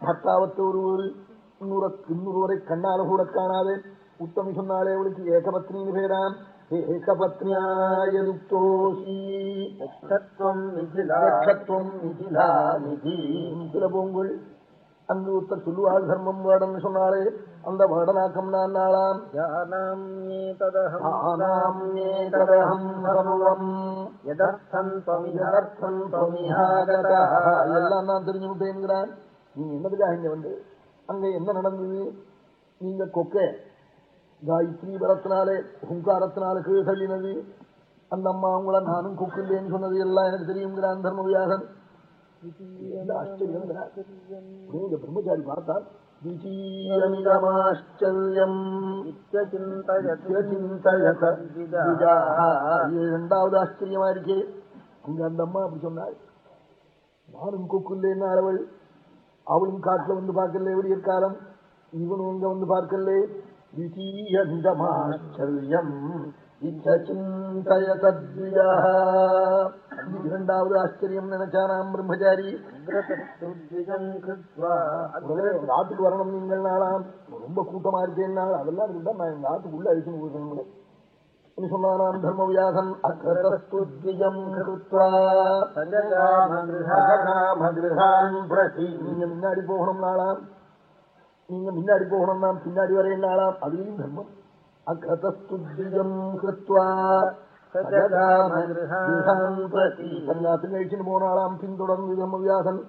S1: பத்தாவத்து ஒருவர் இன்னொரு இன்னொருவரை கண்ணால கூட காணாதே. உத்தமி சொன்னாலே அவளுக்கு ஏகபத்னின்னு பேராம். பொங்கல் அங்கு ஒருத்தர் சொல்லுவாள் தர்மம் வேடம் சொன்னாரே அந்த வேடனாக்கம் நான் நாளாம். எல்லாம் நான் தெரிஞ்சு விட்டேங்கிறான் நீ என்னதுக்காக இங்க வந்து? அங்க என்ன நடந்தது? நீங்க கொக்கை. காயத்ரி பலத்தினாலே ஹுங்காரத்தினால கீழ் தள்ளினது அந்த அம்மா உங்களை நானும் கொக்கில்லேன்னு சொன்னது எல்லாம் எனக்கு தெரியுங்கிறான் தர்மவியாசன் நீங்க பிரம்மச்சாரி பார்த்தால் இரண்டாவது ஆச்சரியமா இருக்கே அங்க அந்த அம்மா அப்படி சொன்னாள் நானும் கொக்குல்லேன்னு அவள் அவளும் காட்டுல வந்து பார்க்கல எப்படி இருக்காலம் இவனும் அங்க வந்து பார்க்கல திஜீயமிதமாச்சரியம் இரண்டாவது ஆச்சரியம் நினைச்சானாம் பிரம்மச்சாரி. ஆத்துக்கு வரணும் நீங்கள் நாளாம். ரொம்ப கூட்டமா இருக்கேன் நாள் அதெல்லாம் இருந்தா நான் எங்க ஆத்துக்குள்ள அழிச்சுன்னு போயிருக்கேன் சொன்னானாம் பிரதி. நீங்க முன்னாடி போகணும் நாளாம். நீங்க முன்னாடி போகணும் நாம் பின்னாடி வரேன் நாளாம் அதுலயும் தர்மம். அக்ரதஸ்துத்விஜம் கிருத்வா கழிச்சுன்னு போனாளாம் பின்தொடர்ந்து தர்மவியாசன்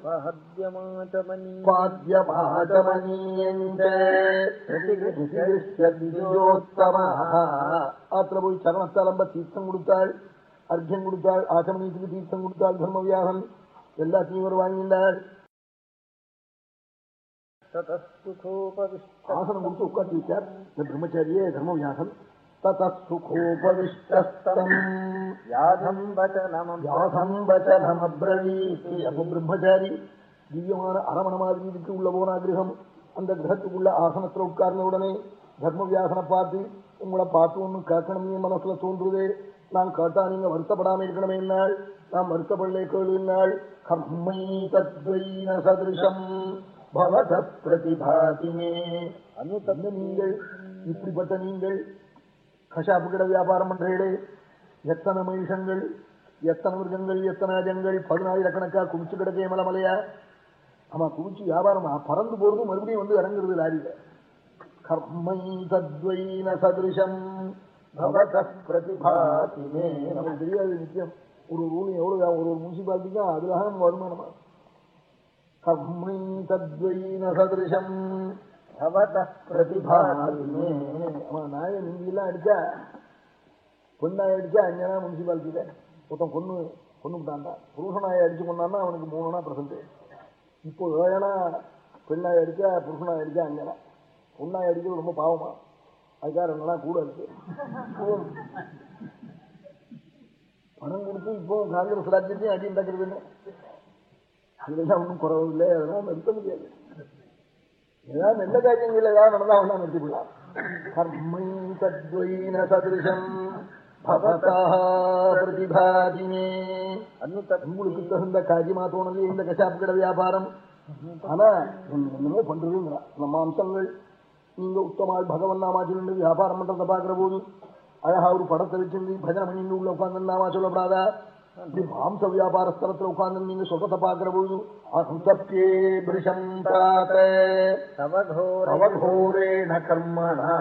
S1: ஆத்திர போய் சரணஸ்தலம்ப தீர்த்தம் கொடுத்தாள் அர்த்தம் கொடுத்தாள் ஆச்சமணியத்துக்கு தீர்த்தம் கொடுத்தாள் தர்மவியாசன் எல்லாத்தையும் ஒரு வாங்கினாள் ஆசனம் கொடுத்து உட்காந்து வச்சார் இந்த பிரம்மச்சாரியே தர்மவியாசன் பிரம்மச்சாரி திவ்யமான அரமண மாதிரி இருக்கு உள்ள போனா கிரகம் அந்த கிரகத்துக்குள்ள ஆசனத்துல உட்கார்ந்த உடனே தர்மவியாசனை பார்த்து உங்களை பார்த்து ஒன்னும் கேட்கணும்னு மனசுல தோன்றுதே. நான் கேட்டா நீங்க வருத்தப்படாம இருக்கணுமே நாள் நான் வருத்தப்படலே கேளுனாள் கர்மை தத்வைன சதிருஷம். பவத பிரதிபாதிமே அன்னு நீங்கள் இப்படிப்பட்ட நீங்கள் கஷாப்பு கடை வியாபாரம் பண்றீங்களே எத்தனை மனுஷங்கள் எத்தனை மிருகங்கள் எத்தனை அஜங்கள் பதினாயிரக்கணக்கா குவிச்சு கிடக்கே மலைமலையா ஆமா குவிச்சு வியாபாரம் பறந்து போறது மறுபடியும் வந்து இறங்குறது லாரியில. கர்மை தத்வைன சதிருஷம் நமக்கு தெரியாது நிச்சயம் ஒரு ரூல் எவ்வளவு ஒரு ஒரு முனிசிபாலிட்டிக்கும் அதுதான் வருமானமா. கர்மை தத்வைன சதிருஷம்
S2: பவத
S1: பிரதிபாதிமே ஆமா நாயை மிந்தியெல்லாம் அடிச்சா பொண்ணாய் அடிச்சா அஞ்சனா முனிசிபாலிட்டியில ஒருத்தன் கொண்டு கொண்டு விட்டான்டா. புருஷனாயை அடிச்சு கொண்டான்னா அவனுக்கு மூணுனா பிரசன்ட் இப்போ ஏழனா பெண்ணாய் அடிச்சா புருஷனாய் அடிச்சா அஞ்சனா. பொண்ணாய் அடிக்கிறது ரொம்ப பாவமா. அதுக்காக ரெண்டுனா கூட இருக்கு. பணம் கொடுத்து இப்போ காங்கிரஸ் ராஜ்யத்தையும் அடி நடக்கிறதுன்னு அதுலாம் ஒன்றும் குறவு இல்லை அதெல்லாம் நிறுத்த முடியாது. ஏதாவது நல்ல காரியங்கள் ஏதாவது நடந்தா ஒன்றா நிறுத்திக்கலாம் கர்மை தத்வைன சதிருஷம் பிரதிபாதினே. உங்களுக்கு தகுந்த காரியமா தோணல இந்த கஷாப்பு கடை வியாபாரம். ஆனா என்னமோ பண்றதுங்கிறா. நம்ம அம்சங்கள் நீங்க உத்தமாள் பகவன் நாமா சொல்லி வியாபாரம் பண்றத பாக்குற போது அழகா ஒரு படத்தை வச்சிருந்து பஜனை உள்ள உட்கார்ந்து நாமா சொல்லப்படாதா? மாம்ச வியாபார ஸ்தலத்துல உட்கார்ந்து நீங்க சொல்றத பாக்குற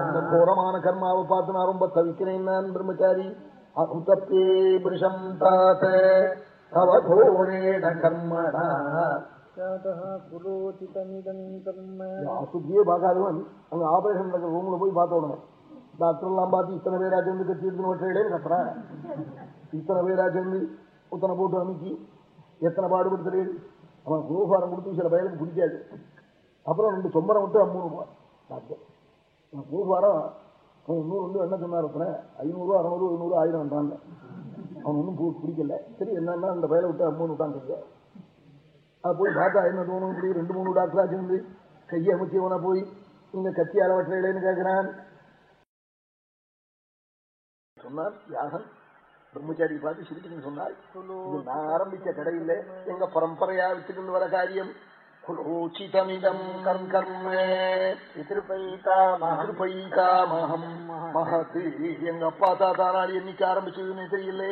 S1: அந்த கோரமான கர்மாவை பார்த்து நான் ரொம்ப தவிக்கிறேன் நான் பிரம்மச்சாரி. அந்தப்பே பிரிஷம் தாத்த அவகோரேண கர்மணா பார்க்காதவன் அங்க ஆபரேஷன் நடக்கிற ரூம்ல போய் பார்த்த உடனே டாக்டர் எல்லாம் பார்த்து இத்தனை பேரா சேர்ந்து கட்டி எடுத்துன்னு வச்சேன் கத்துறா இத்தனை பேரா சேர்ந்து உத்தனை போட்டு அமைக்கி எத்தனை பாடுபடுத்துறேன் அவன் குருபாரம் கொடுத்து சில பயலுக்கு பிடிக்காது அப்புறம் ரெண்டு சொம்பரம் விட்டு அம்மூணு ரூபாய் டாக்டர் அவன் இன்னொரு வந்து என்ன சொன்னார் அத்தனை ஐநூறு அறநூறு ஐநூறு ஆயிரம் வந்தாங்க அவன் ஒன்றும் பிடிக்கல சரி என்னன்னா அந்த பயலை விட்டு அம்மூணு விட்டாங்க அது போய் பார்த்தா என்ன தோணும்? இப்படி ரெண்டு மூணு டாக்டரா சேர்ந்து கையை அமைச்சவனா போய் இங்க கத்தி அளவற்ற வட்டுறீங்களேன்னு கேட்கிறான். சொன்னார் யாகன் பிரம்மச்சாரி பார்த்து சொன்னார். இது நான் ஆரம்பிச்ச கடையில் எங்க பரம்பரையா வச்சுக்கிட்டு வர காரியம். குலோச்சிதமிதம் கர்ம திருப்பைகாமகம் மகத்து எங்க அப்பா தாத்தா நாள் என்னைக்கு ஆரம்பிச்சதுன்னு தெரியல.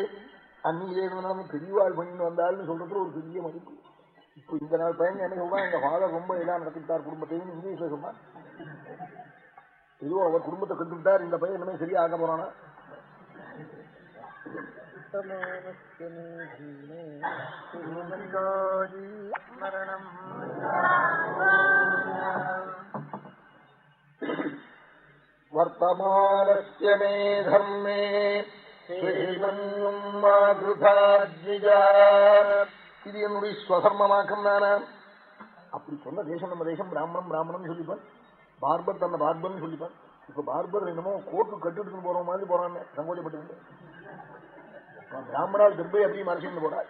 S1: அன்னிலே நம்ம பெரியவாள் பண்ணிட்டு வந்தாள்னு சொல்றதுல ஒரு பெரிய மதிப்பு. இப்போ இந்த நாள் பையன் என்ன சொல்றான்? எங்க ஃபாதர் ரொம்ப எல்லாம் நடத்திட்டார் குடும்பத்தையும் இங்கிலீஷ்ல சொன்னான் ஏதோ அவர் குடும்பத்தை கண்டுவிட்டார் இந்த பையன் இனிமே சரியா ஆக போறானா வர்த்தமானஸ்ய மே தர்மே ஸ்ரீமன்யும் மாதுதாத்விஜா. இது என்னுடைய ஸ்வதர்மமாக்கம் நானா அப்படி சொன்ன தேசம் நம்ம தேசம் பிராமணம் பிராமணம் சொல்லிப்பான் பார்பர் தன்னை பார்பர்னு சொல்லிப்பான் இப்ப பார்பர் என்னமோ கோட்டு கட்டிட்டு போற மாதிரி போறான்னு சங்கோஜப்பட்டு பிராமணால் திருப்பி அப்படியே மறைச்சுட்டு போறாள்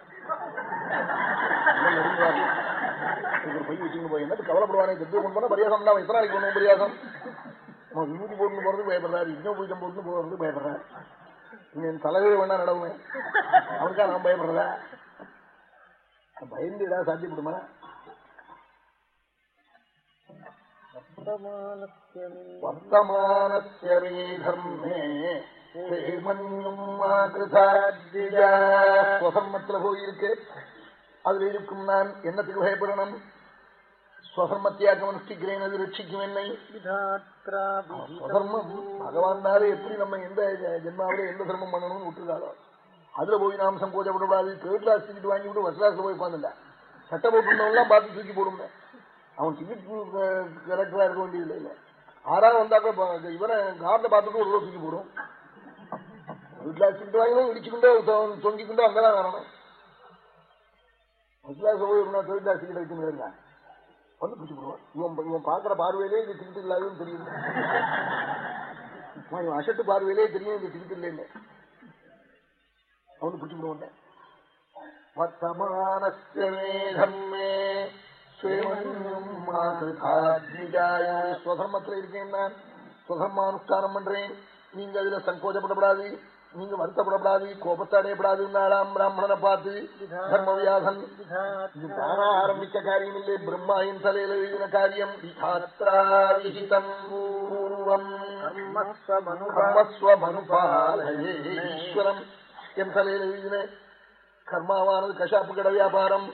S1: ஒரு பை வச்சுட்டு போய் கவலைப்படுவானே. திருப்பி கொண்டு போனா பரியாசம் தான். எத்தனை நாளைக்கு ஒன்றும் பரியாசம். அவன் விபூதி போட்டு போறது பயப்படுறாரு. இன்னும் பூஜம் போட்டு போறது பயப்படுறாரு. என் தலைவே வேணா நடவுமே. அவனுக்கா நான் பயப்படுறதா? பயந்து ஏதாவது சாத்தியப்படுமா வர்த்தமானஸ்ய தர்மே. ஸ்வசர்மத்துல போயிருக்கு. அதுல இருக்கும் நான் என்னத்துக்கு பயப்படணும்? ஸ்வசர்மத்தியாக அனுஷ்டிக்கிறேன் அது ரட்சிக்கும் என்னை. ஸ்வதர்மம் பகவான் எப்படி நம்ம எந்த ஜென்மாவில எந்த தர்மம் பண்ணணும்னு விட்டுருக்காளோ? அதுல போய் நாம் சங்கோச்சப்படக்கூடாது தேர்ட் கிளாஸ் டிக்கெட் வாங்கி விட்டு ஃபர்ஸ்ட் கிளாஸ்ல போய் உட்காந்துல சட்டை போட்டுருந்தவங்களாம் பார்த்து தூக்கி போடுங்க. அவன் டிக்கெட் கரெக்டா இருக்க வேண்டியது இல்லை ஆறாவது வந்தாக்க இவனை கார்ல பார்த்துட்டு ஒரு தூக்கி போடும். வீட்டுல கிளாஸ் டிக்கெட் வாங்கி இடிச்சுக்கிட்டே தொங்கிக்கிட்டே அங்கதான் வரணும். ஃபர்ஸ்ட் போய் இருந்தா தேர்ட் கிளாஸ் டிக்கெட் வைக்க முடியாது வந்து போடுவான் இவன் இவன் பாக்குற பார்வையிலே இது டிக்கெட் இல்லாதுன்னு தெரியும் அசட்டு பார்வையிலே தெரியும் இது டிக்கெட் இல்லைன்னு. அவனு பிடிச்சி விடுவான் வர்த்தமானஸ்ய இருக்கேன் நான். ஸ்வதர்மானுஷ்டானம் பண்றேன். நீங்க அதுல சங்கோச்சப்படப்படாது நீங்க வருத்தப்படப்படாது கோபத்தை அடையப்படாதுன்னாலாம் பிராமணனை பார்த்து தர்மவியாசன் இது தானா ஆரம்பிச்ச காரியம் இல்லை பிரம்மாயின் தலையில எழுதின காரியம் விசாத்ராவிஹிதம் பூர்வம். ஈஸ்வரம். என் தலையில எழுதின கர்மாவானது கஷாப்பு கடை வியாபாரம்.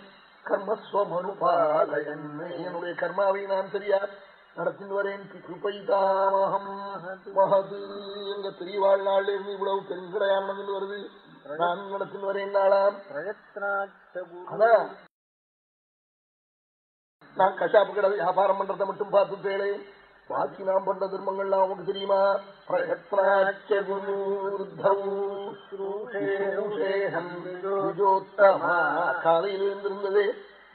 S1: கர்மஸ்வ மனுபாலயன் என்னுடைய கர்மாவை நான் தெரியாது நடத்தின்னு வரேன் கிருபைதாமகம். மகது எங்க பெரிய வாழ்நாள் இருந்து இவ்வளவு பெருங்கடையானது வருது. நான் நடத்தின்னு வரேன் நாளாம். அதான் நான் கஷாப்பு கடை வியாபாரம் பண்றதை மட்டும் பார்த்து தேளே பாக்கி நாம் பண்ற தர்மங்கள்லாம் உனக்கு தெரியுமா? பிரயத்னாச்ச காலையில் இருந்திருந்ததே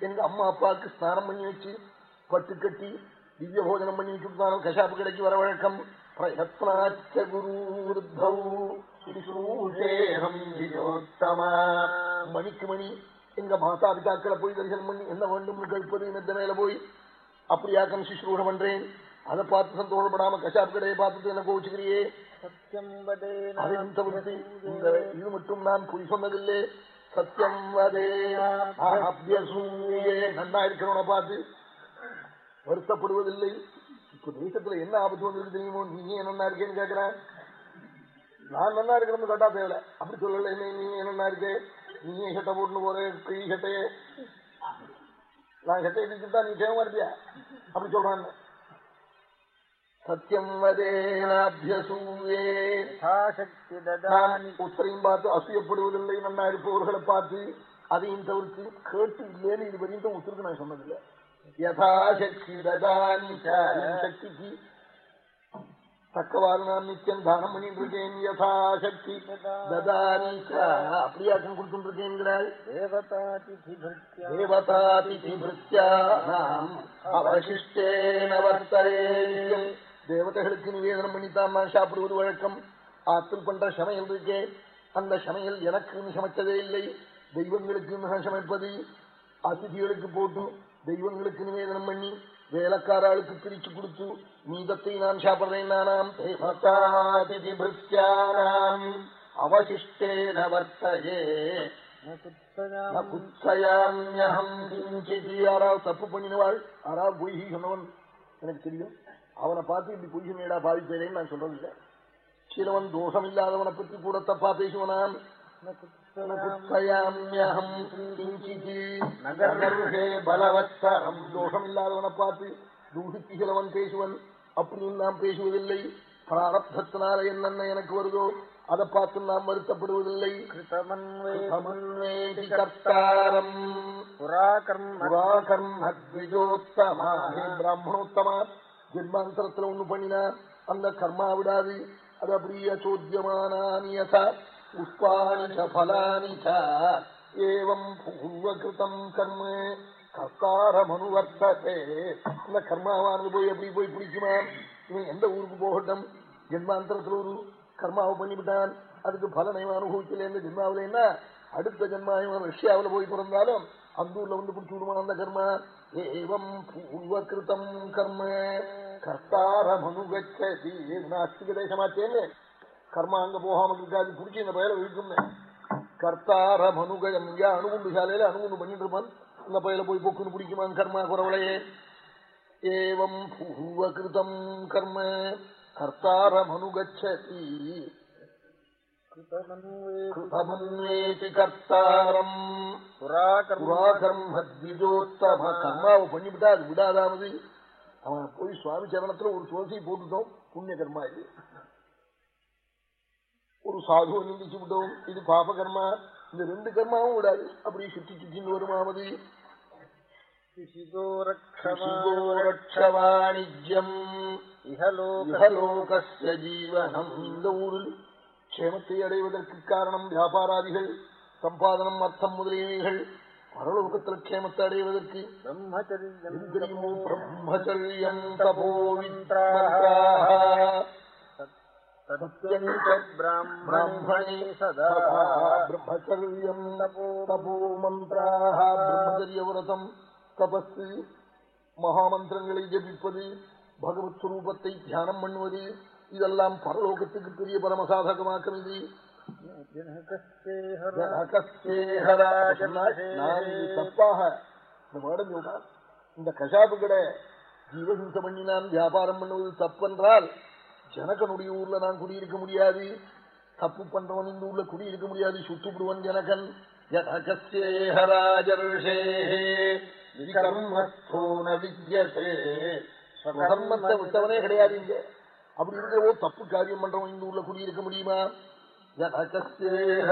S1: எங்க அம்மா அப்பாவுக்கு ஸ்நானம் பண்ணி வச்சு பட்டு கட்டி திவ்ய போஜனம் பண்ணி வச்சுட்டாலும் கஷாப்பு கடைக்கு வர வழக்கம் பிரயத்னாச்ச குருத்தம் மணிக்கு மணி எங்க மாதா பிதாக்களை போய் தரிசனம் பண்ணி என்ன வேண்டும் கேட்பது மெத்த மேல போய் அப்படியாக்கம் சிசுரூஷம் பண்றேன் அதை பார்த்து சந்தோஷப்படாம கஷாப் கடையை பார்த்துட்டு என்ன கோச்சுக்கிறியே அதையும் தவிர்த்து இந்த இது மட்டும் நான் பொய் சொன்னதில்லை சத்தியம் வதே நன்னா இருக்கிறவனை பார்த்து வருத்தப்படுவதில்லை. இப்ப தேசத்துல என்ன ஆபத்து வந்திருக்கு தெரியுமோ? நீ ஏன் நன்னா இருக்கேன்னு கேட்கிறேன் நான் நன்னா இருக்கணும்னு கேட்டா தேவை அப்படி சொல்லல நீ என்னன்னா இருக்கே? நீ சட்டை போட்டு போற பெரிய சட்டையே. நான் சட்டை எடுத்துட்டா நீ சேவமா இருப்பியா? அப்படி சொல்றான் சத்தியம் உத்தரையும் பார்த்து அசூயப்படுவதில்லை நன்னா இருப்பவர்களை பார்த்து அதையும் தவிர்த்து கேட்டு இல்லேன்னு இது வரையும் உத்தருக்கு நான் சொன்னதில்லை. யதாசக்தி தக்கவாறு நான் நித்தியம் தானம் பண்ணிட்டு இருக்கேன் யதாசக்தி ததானி அப்படியாக்கம் கொடுத்துட்டு இருக்கேங்கிறாள் தேவதாதிதிபிருத்தியானாம் அவசிஷ்டேன வர்த்தரேயம் தேவதைகளுக்கு நிவேதனம் பண்ணித்தான் சாப்பிடுவது வழக்கம் ஆத்தில் பண்ற சமையல் இருக்கே அந்த சமையல் எனக்கு சமைச்சதே இல்லை தெய்வங்களுக்கு சமைப்பது அதிதிகளுக்கு போட்டு தெய்வங்களுக்கு நிவேதனம் பண்ணி வேலைக்காராளுக்கு பிரிச்சு கொடுத்து மீதத்தை நான் சாப்பிடுறேன் நானாம். தேவதாதிதிபிருத்தியானாம் அவசிஷ்டேன வர்த்தயே யாராவது தப்பு பண்ணினவாள் யாராவது பொய் சொன்னவன். எனக்கு தெரியும். அவனை பார்த்து இப்படி பொய் சொன்னடா பாதிப்பேனேன்னு நான் சொல்றதில்லை. சிலவன் தோஷம் இல்லாதவனை பற்றி கூட தப்பா பேசுவனான் பலவத்தரம் தோஷம் இல்லாதவனை பார்த்து தூஷித்து சிலவன் பேசுவன் அப்படின்னு நாம் பேசுவதில்லை பிராரப்தத்தினால என்னென்ன எனக்கு வருதோ அதை பார்த்து நாம் வருத்தப்படுவதில்லை। பிராமணோத்தமா ஜென்மாந்தரத்துல ஒண்ணு பண்ணினா அந்த கர்மா விடாது। அது அப்படியே சோத்தியமானியசா புஷ்பாணி பலானி ஏவம் பூர்வகிருதம் கர்ம. கர்த்தாரமனுவர்த்தே இந்த கர்மாவானது போய் எப்படி போய் பிடிக்குமா? இவன் எந்த ஊருக்கு போகட்டும்? ஜென்மாந்திரத்தில் ஒரு கர்மாவை பண்ணிவிட்டான். அதுக்கு பலனை அனுபவிக்கல. இந்த ஜென்மாவில என்ன? அடுத்த ஜென்மா இவன் ரஷ்யாவில போய் பிறந்தாலும் அந்த ஊர்ல வந்து பிடிச்சி விடுவான் அந்த கர்மா. ஏவம் பூர்வகிருதம் கர்ம. கர்த்தாரமனுகச்சதி நாஸ்திக தேசமாச்சேன்னு கர்மா அங்க போகாம இருக்காது பிடிச்சி இந்த பயல கர்த்தார மனுகயம் இங்கே அணுகுண்டு சாலையில அணுகுண்டு பண்ணிட்டு இருப்பான் இந்த பயல போய் பொக்குன்னு பிடிக்குமான் கர்மா குறவளையே ஏவம் பூர்வகிருதம் கர்ம கர்த்தாரமனுகச்சதி கர்த்தாரம் கர்மாவை பண்ணிவிட்டா அது விடாதாவது அவன் போய் சுவாமி சரணத்துல ஒரு துளசியை போட்டுட்டோம் புண்ணிய கர்மா இது ஒரு சாதுவை நிந்திச்சு விட்டோம். இது பாப கர்மா. இந்த ரெண்டு கர்மாவும் விடாது அப்படி சுத்தி சுத்தின்னு வருமாவது வாணிஜ்யம் ஜீவனம். இந்த ஊரில் க்ஷேமத்தை அடைவதற்கு காரணம் வியாபாராதிகள் சம்பாதனம் அர்த்தம் முதலியவைகள். பரலோகத்தில் க்ஷேமத்தை அடைவதற்கு தெரியுமோ பிரம்மச்சரியம் பிராமணே பிரம்மச்சரியம் தபோ மந்திராக பிரம்மச்சரிய விரதம் தபஸ் மகாமந்திரங்களை ஜபிப்பது பகவத் ஸ்வரூபத்தை தியானம் பண்ணுவது இதெல்லாம் பரலோகத்துக்கு பெரிய பரமசாதகமாக்கம் இது தப்பாக இந்த வேடம் இந்த கஷாபு கடை ஜீவஹிம்சை பண்ணி நான் வியாபாரம் பண்ணுவது தப்பென்றால் ஜனகனுடைய ஊர்ல நான் குடியிருக்க முடியாது. தப்பு பண்றவன் இந்த ஊர்ல குடியிருக்க முடியாது. சுத்துப்படுவன் ஜனகன். ஜனகசேஹராஜர்ஷே விட்டவனே கிடையாது இங்க. அப்படி இருக்கிறவோ தப்பு காரியம் பண்றவன் இந்த ஊர்ல குடியிருக்க முடியுமா? ஜனகசேஹராஜர்ஷே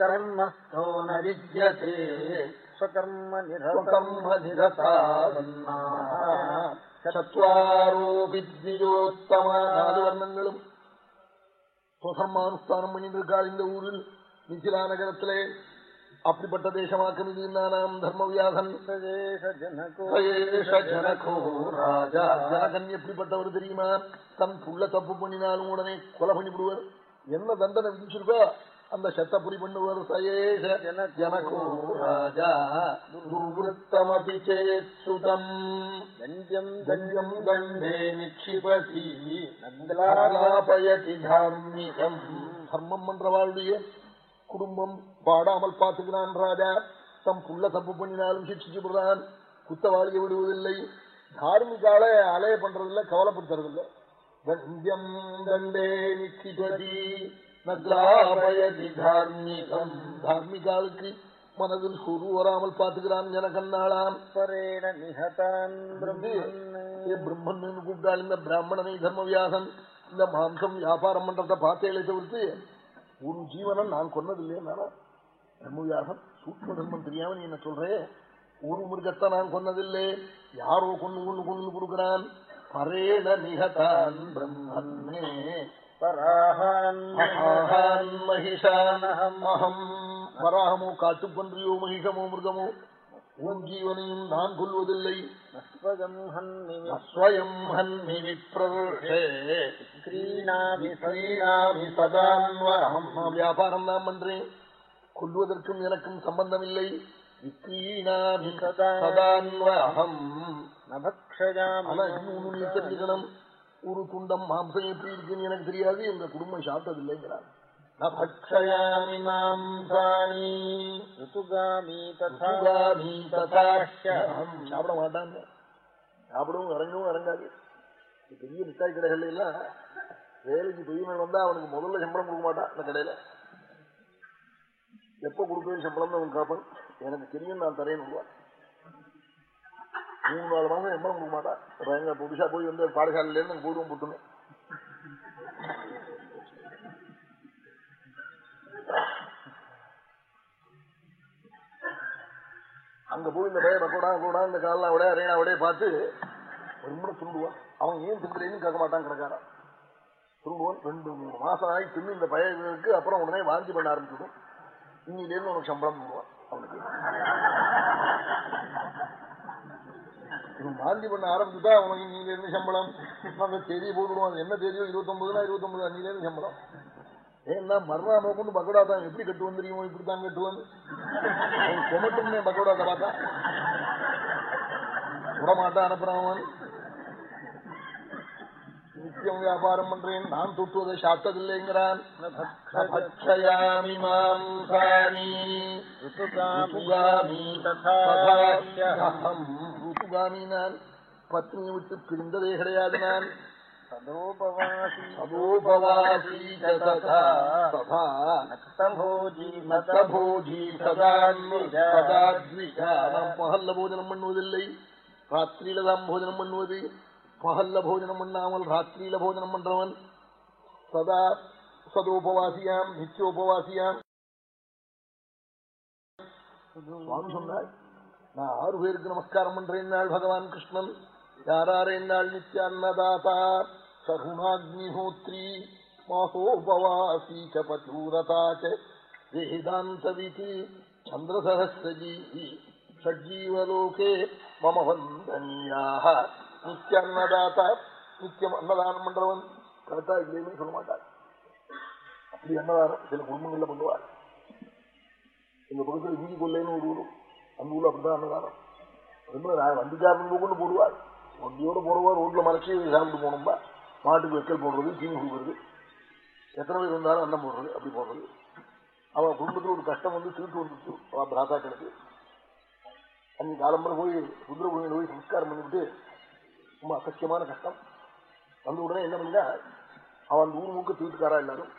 S2: கர்மஸ்தோ ந வித்யதே ஸ்வகர்ம
S1: சத்வாரோபித்யோத்தம நாலு வர்ணங்களும் சுகர்மானுஷ்டானம் பண்ணிட்டு இந்த ஊரில் மிथिला நகரத்திலே அப்படிப்பட்ட தேசமாக்கம் இது நானாம் தர்மவியாசன் ஜனகன் எப்படிப்பட்டவர் தெரியுமா தன் புள்ள தப்பு பண்ணினாலும் உடனே கொலை பண்ணிவிடுவர் என்ன தண்டனை விதிச்சிருக்கோ அந்த சத்தப்புரி பண்ணுவர் சயேஷ ஜனகோ ராஜா. துர்வத்தமபி சேத்சுதம் தண்டம் தண்டே நிக்ஷிபதி. நங்கலாபயதி தார்மிகம் தர்மம் பண்றவாளுடைய குடும்பம் பாடாமல் பார்த்துக்கிறான் ராஜா. தம் புள்ள தப்பு பண்ணினாலும் சிக்ஷிச்சு விடுறான் குத்தவாளியை விடுவதில்லை. தார்மிகால அலைய பண்றதில்ல கவலைப்படுத்துறதில்ல. தண்டம் தண்டே நிக்ஷிபதி. நக்லாபயதி தார்மிகம். தார்மிகாலுக்கு மனதில் சுரு வராமல் பார்த்துக்கிறான் ஜனகன்னாளாம் பிரம்மன். கூப்பிட்டாள் இந்த பிராமணனை தர்மவியாசன் இந்த மாம்சம் வியாபாரம் பண்றத பார்த்தேளே தவிர்த்து ஒரு ஜீவனை நான் கொன்னதில்லையே நானா? தர்மவியாசன் சூக்ம தர்மம் தெரியாம நீ என்ன சொல்றே? ஒரு மிருகத்தை நான் கொன்னதில்லை. யாரோ கொண்டு கொண்டு கொண்டு கொடுக்கிறான். பரேண நிகதான் பிரம்மன்னே. அகம் வராகமோ காட்டுப்பன்றியோ மகிஷமோ மிருகமோ உன் ஜீவனையும் நான் நான் வியாபாரம் தான் பண்றேன். கொல்வதற்கும் எனக்கும் சம்பந்தம் இல்லை விக்ரீணாமி சதான்வரம்
S2: நபக்ஷயாமி
S1: ஆனா இன்னும் நீ தெரிஞ்சுக்கணும். ஒரு துண்டம் மாம்சம் எப்படி இருக்குன்னு எனக்கு தெரியாது எங்க குடும்பம் சாப்பிட்டதில்லைங்கிறார். சாப்பிட மாட்டான் சாப்பிடவும் இறங்கவும் இறங்காது. பெரிய மிட்டாய் எல்லாம் வேலைக்கு பெரியவன் வந்தா அவனுக்கு முதல்ல சம்பளம் கொடுக்க மாட்டான் அந்த கடையில. எப்ப கொடுப்பேன் சம்பளம் அவன் கேட்பான் எனக்கு தெரியும் நான் தரேன்னு மூணு நாலு மாதம் சம்பளம் கொடுக்க மாட்டான் அப்புறம் எங்க புதுசா போய் வந்து பாடசாலையில இருந்து பூர்வம் போட்டுமே அங்க போய் இந்த பையன் கூடா கூட இந்த காலெல்லாம் விட ரேனா விட பார்த்து ஒரு முறை துண்டுவான் அவன் ஏன் திண்டுறேன்னு கேட்க மாட்டான் கிடக்காரான். துண்டுவான் ரெண்டு மூணு மாசம் ஆகி திரும்பி இந்த பையனுக்கு அப்புறம் உடனே வாந்தி பண்ண ஆரம்பிச்சிடும். இன்னிலேருந்து உனக்கு சம்பளம் போடுவான் அவனுக்கு. இவன் பண்ண ஆரம்பிச்சுட்டா உனக்கு இன்னில இருந்து சம்பளம். அந்த தேதியை போட்டுடுவான் என்ன தேதியோ? இருபத்தொன்பதுனா இருபத்தொன்பது. அன்னில இருந்து சம்பளம். ஏன்னா மறுநாள் கொண்டு பக்கோடா தான். எப்படி கட்டு வந்துருக்கோம் இப்படித்தான் கட்டுவன் அவன் கொமட்டுமே பக்கோடாத்தை பார்த்தா. விடமாட்டான் அனுப்புறான் அவன் நித்தியம் வியாபாரம் பண்றேன். நான் தொட்டுவதை சாப்பிட்டதில்லைங்கிறான் பக்ஷயாமி மாம்சானி ருத்துகாமி ததாஹ்யம். ருத்துகாமி நான் பத்னியை விட்டு பிரிந்ததே கிடையாது நான். பகல்ல போஜனம் பண்ணுவதில்லை. ராத்திரியில தான் போஜனம் பண்ணுவது. பகல்ல போஜனம் பண்ணாமல் ராத்திரியில போஜனம் பண்றவன் சதா சதோபவாசியாம் நித்தியோபவாசியாம். சுவாமி சொன்னாள் நான் ஆறு பேருக்கு நமஸ்காரம் பண்றேன் நாள் பகவான் கிருஷ்ணன். யாராரேன் நாள் நித்திய அன்னதாதா சகுணாக்னிஹோத்ரி மாசோபவாசி ச பச்சூரதா ச ஷட்ஜீவலோகே மம வந்தனீயாக நித்திய அன்னதாத்தா நித்தியம் அன்னதானம் பண்றவன் கரெக்டா இல்லையுமே சொல்ல மாட்டார் அப்படி அன்னதானம் சில குடும்பங்கள்ல பண்ணுவார் எங்க பக்கத்துல இஞ்சி கொள்ளைன்னு ஒரு ஊரும் அந்த ஊர்ல அப்படிதான் அன்னதானம் வண்டிக்காரன் கொண்டு போடுவார் வண்டியோட போடுவார் ரோட்ல மறைச்சி சாப்பிட்டு போனோம்பா மாட்டுக்கு வைக்கல் போடுறது தீனி கொடுக்குறது எத்தனை பேர் இருந்தாலும் அன்னம் போடுறது அப்படி போடுறது அவன் குடும்பத்தில் ஒரு கஷ்டம் வந்து தீர்த்து வந்துச்சு அவன் கிடக்கு அன்னைக்கு காலம்பரம் போய் ருத்ரபூமியில் போய் சம்ஸ்காரம் பண்ணிவிட்டு ரொம்ப அசத்தியமான கஷ்டம் வந்த உடனே என்ன பண்ணா அவன் அந்த ஊர் மூக்க தீட்டுக்காரா எல்லாரும்.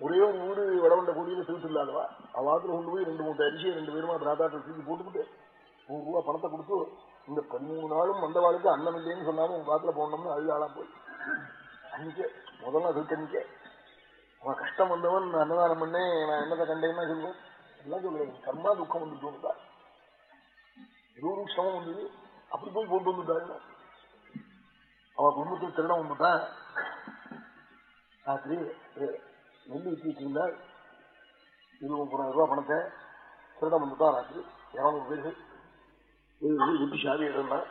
S1: ஒரே ஒரு ஊரு வடவண்ட கோடியில தீட்டு இல்லாதவா? அவாத்துல கொண்டு போய் ரெண்டு மூட்டை அரிசியை ரெண்டு பேருமா பிராத்தாக்கள் தூக்கி போட்டுக்கிட்டு நூறு ரூபா பணத்தை கொடுத்து இந்த பதிமூணு நாளும் வந்தவாளுக்கு அன்னம் இல்லைன்னு சொன்னாலும் உங்க பாத்துல போனோம்னு அழுது ஆளா போய். அன்னைக்கே முதல்ல தீர்த்தன்னைக்கே அவன் கஷ்டம் வந்தவன் அன்னதானம் பண்ணே நான் என்னத்தை கண்டேன்னா சொல்லுவேன். எல்லாம் சொல்லுவேன் கர்மா துக்கம் வந்துட்டு ஏதோ ஒரு சிரமம் வந்தது. அப்படி போய் போட்டு வந்துட்டாருன்னா அவன் குடும்பத்துக்கு திருடம் வந்துட்டான் ராத்திரி நெல்லி வச்சுட்டு இருந்தால் இருபது முப்பதாயிரம் ரூபாய் பணத்தை திருடம் வந்துட்டான் ராத்திரி. இரநூறு பேர்கள் வீட்டு சாவி இருந்தான்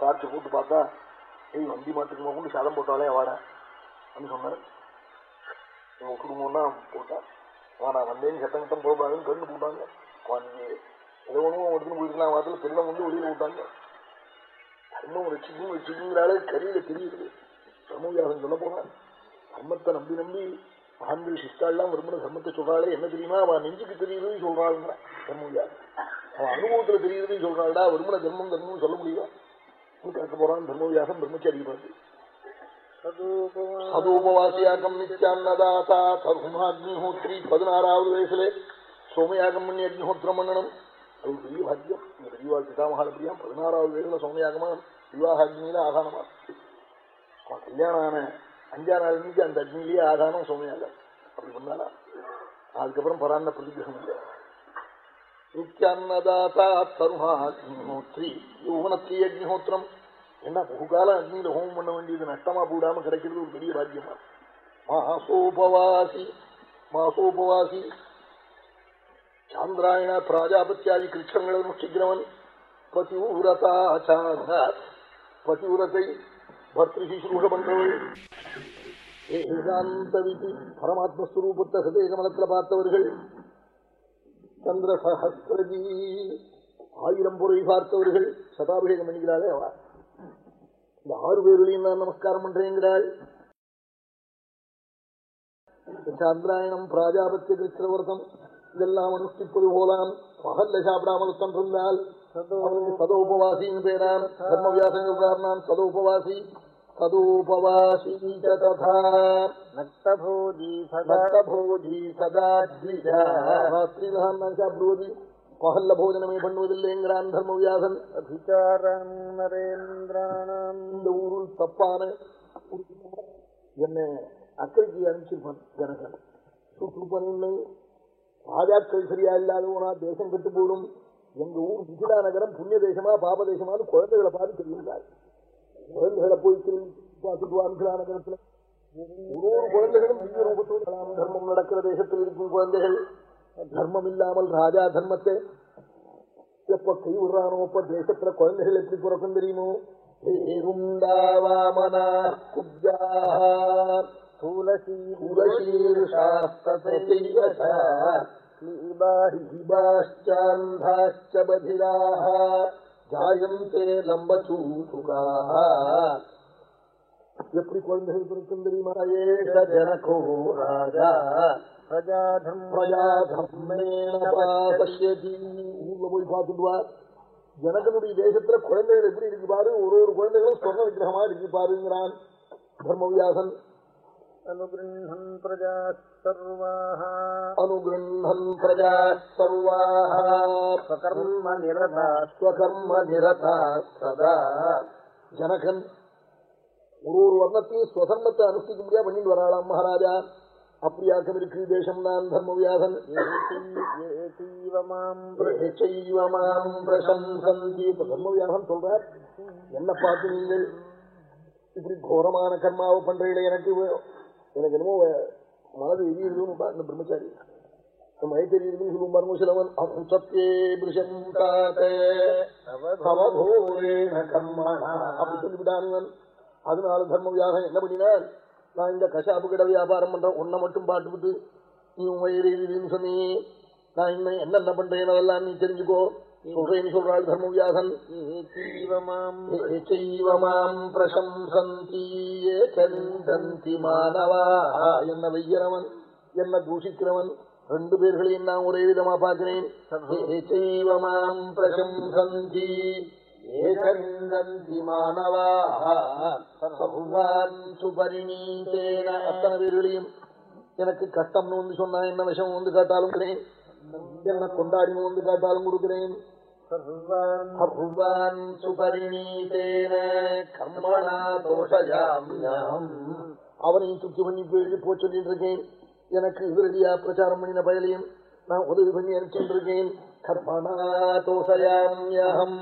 S1: டார்ச்சை போட்டு பார்த்தா ஏய் வண்டி மாட்டுக்கு கொண்டு சாதம் போட்டாலே வாடா அப்படின்னு சொன்னார். உங்க குடும்பம்னா போட்டான் நான் வந்தேன்னு சட்டம் கட்டம் போகக்கூடாதுன்னு கண்டு போட்டாங்க. அவனுக்கு ஏதோ ஒன்றும் எடுத்துன்னு போயிருக்கலாம் வாரத்தில் திருடம் வந்து வெளியில் விட்டாங்க. தர்மம் ரசிக்கும் ரசிக்குங்கிறாலே கரியில தெரியுது. சமூகம் சொல்ல போனா தர்மத்தை நம்பி நம்பி ஆண்கள் சிஸ்டாலாம் விரும்பின தர்மத்தை சொல்றாளே என்ன தெரியுமா? அவன் நெஞ்சுக்கு தெரியுதுன்னு சொல்றாளுங்க சமூகம் அவன். அனுபவத்துல தெரியுதுன்னு சொல்றாள்டா விரும்பின தர்மம் தர்மம் சொல்ல முடியும்? கேட்க போறான் தர்மவியாசம் பிரம்மச்சாரி பார்த்து சதுபவாசியாகம் நித்யான்னதாசா தருணாக்னிஹோத்ரி பதினாறாவது வயசுல சோமயாகம் பண்ணி அக்னிஹோத்திரம் பண்ணணும். அது பெரிய பாக்கியம். இந்த பெரியவாள் பிதாமகால பிரியா பதினாறாவது வயசுல சோமயாகமா விவாக அக்னியில ஆதானமா அவன் கல்யாணம் ஆன அஞ்சாறு நாள் அன்னைக்கு அந்த அக்னியிலேயே ஆதானம் சோமயாகம் அப்படி பண்ணானா அதுக்கப்புறம் பராந்த பிரதிகிரகம் இல்லை நித்யான்னதாசா தருணாக்னிஹோத்ரி அக்னிஹோத்திரம் என்ன பகுகாலம் அக்னியில ஹோமம் பண்ண வேண்டியது நஷ்டமா போடாம கிடைக்கிறது ஒரு பெரிய பாக்கியமா மாசோபவாசி மாசோபவாசி சாந்திராயண பிராஜாபத்தியாதி கிருஷ்ணங்களை அனுஷ்டிக்கிறவன் பதிவிரதாச்சார பதிவிரத்தை பர்திரு சுஷ்ரூஷ பண்றவள் ஏகாந்தவிதி பரமாத்மஸ்வரூபத்தை ஹதய கமலத்துல பார்த்தவர்கள் சந்திர சஹஸ்ரஜி ஆயிரம் பொறை பார்த்தவர்கள் சதாபிஷேகம் பண்ணிக்கிறாளே அவ. இந்த ஆறு பேர்களையும் நான் நமஸ்காரம் பண்றேங்கிறாள் சாந்திராயணம் பிராஜாபத்திய கிருஷ்ணவர்த்தம் இதெல்லாம் அனுஷ்டிப்பது போலாம். பகல்ல சாப்பிடாமல் தந்திருந்தால் அவனுக்கு சத உபவாசின்னு பேரான் தர்மவியாசன்
S2: சொல்றார்னான்
S1: சத உபவாசி சதூபவாசி சதாத்ரிதான் பகல்ல போஜனமே பண்ணுவதில்லைங்கிறான் தர்மவியாசன்
S2: அபிச்சாரம் நரேந்திராணாம்
S1: இந்த ஊருள் தப்பான என்னை அக்கறைக்கு அனுப்பிச்சிருப்பான் ஜனகன் சுற்றுப்பண்ணை ராஜாக்கள் சரியா இல்லாதவனா தேசம் கெட்டு போடும் எங்க ஊர் விஜிடா நகரம் புண்ணிய தேசமா பாப தேசமானு குழந்தைகளை பார்த்து தெரியுங்கிறார் குழந்தைகளை போய் விஜிடா நகரத்துல ஒரு ஒரு குழந்தைகளும் திவ்ய ரூபத்தோடு கலாம் தர்மம் நடக்கிற தேசத்தில் இருக்கும் குழந்தைகள் தர்மம் இல்லாமல் ராஜா தர்மத்தை எப்ப கை விடுறானோ அப்ப தேசத்துல குழந்தைகள் எப்படி பிறக்கும் தெரியுமோ ஏருண்டாவாமனா குப்ஜாஹ்
S2: துளசி ீபாஷ்சாந்தாச்ச
S1: பதிராக ஜாயந்தே லம்பச்சூசுகாக எப்படி குழந்தைகள் பிறக்கும் தெரியுமா? ஏஷ ஜனகோ ராஜா
S2: பிரஜாதம்
S1: பிரஜாதர்மேண பாபஷ்யதி. ஊர்ல போய் பார்த்துட்டு வா. ஜனகனுடைய தேசத்துல குழந்தைகள் எப்படி இருக்கு பாரு? ஒரு ஒரு குழந்தைகளும் சொர்ண விக்கிரகமா இருக்கு பாருங்கிறான். தர்மவியாசன்.
S2: அனுகிருஹன் பிரஜா சர்வாः
S1: அனுகிருஹன் பிரஜா சர்வாः
S2: ஸ்வகர்ம நிரதா
S1: ஸ்வகர்ம நிரதா சதா. ஜனகன் ஒரு ஒரு வர்ணத்தையும் ஸ்வதர்மத்தை அனுஷ்டிக்க முடியா பண்ணிட்டு வராளாம் மகாராஜா. அப்படியாக்கம் இருக்கு தேசம் தான் தர்மவியாசன் தர்மவியாசன் சொல்றார் என்ன பார்த்து நீங்கள் இப்படி கோரமான கர்மாவை பண்றீங்களே எனக்கு. எனக்கு என்னமோ மனது எரியுதுன்னு பா- இந்த பிரம்மச்சாரி. மழை தெரியுதுன்னு சொல்லுவோம் பாருங்க சிலவன் அப்படி சொல்லிவிட்டான் அதனால தர்மவியாசம் என்ன பண்ணினார்? நான் இந்த கசாப்பு கடை வியாபாரம் பண்றேன். உன்னை மட்டும் பாட்டுவிட்டு நீ உன் வயிறு எரியுதுன்னு சொன்னி. நான் இன்னும் என்னென்ன பண்றேன்? அதெல்லாம் நீ தெரிஞ்சுக்கோ. சொல்றேன்னு சொல்றாள் தர்மவியாசன் பிரசம்சந்தி மானவா என்ன வெய்யறவன் என்ன தூஷிக்கிறவன் ரெண்டு பேர்களையும் நான் ஒரே விதமா பார்க்கிறேன். பிரசம்சந்தி சுபரிணீதேன அத்தனை பேர்களையும் எனக்கு கஷ்டம்னு வந்து சொன்னா என்ன விஷம் வந்து காட்டாலும் என்ன கொண்டாடினு வந்து காட்டாலும் கொடுக்கிறேன் அவனையும் துக்கி பண்ணி போய் போ சொல்லிட்டு இருக்கேன் எனக்கு இறுதியா பிரச்சாரம் பண்ணின பயலையும் நான் உதவி பண்ணி அனுப்பிச்சுட்டு இருக்கேன் கர்மணா தோஷயாம்யம்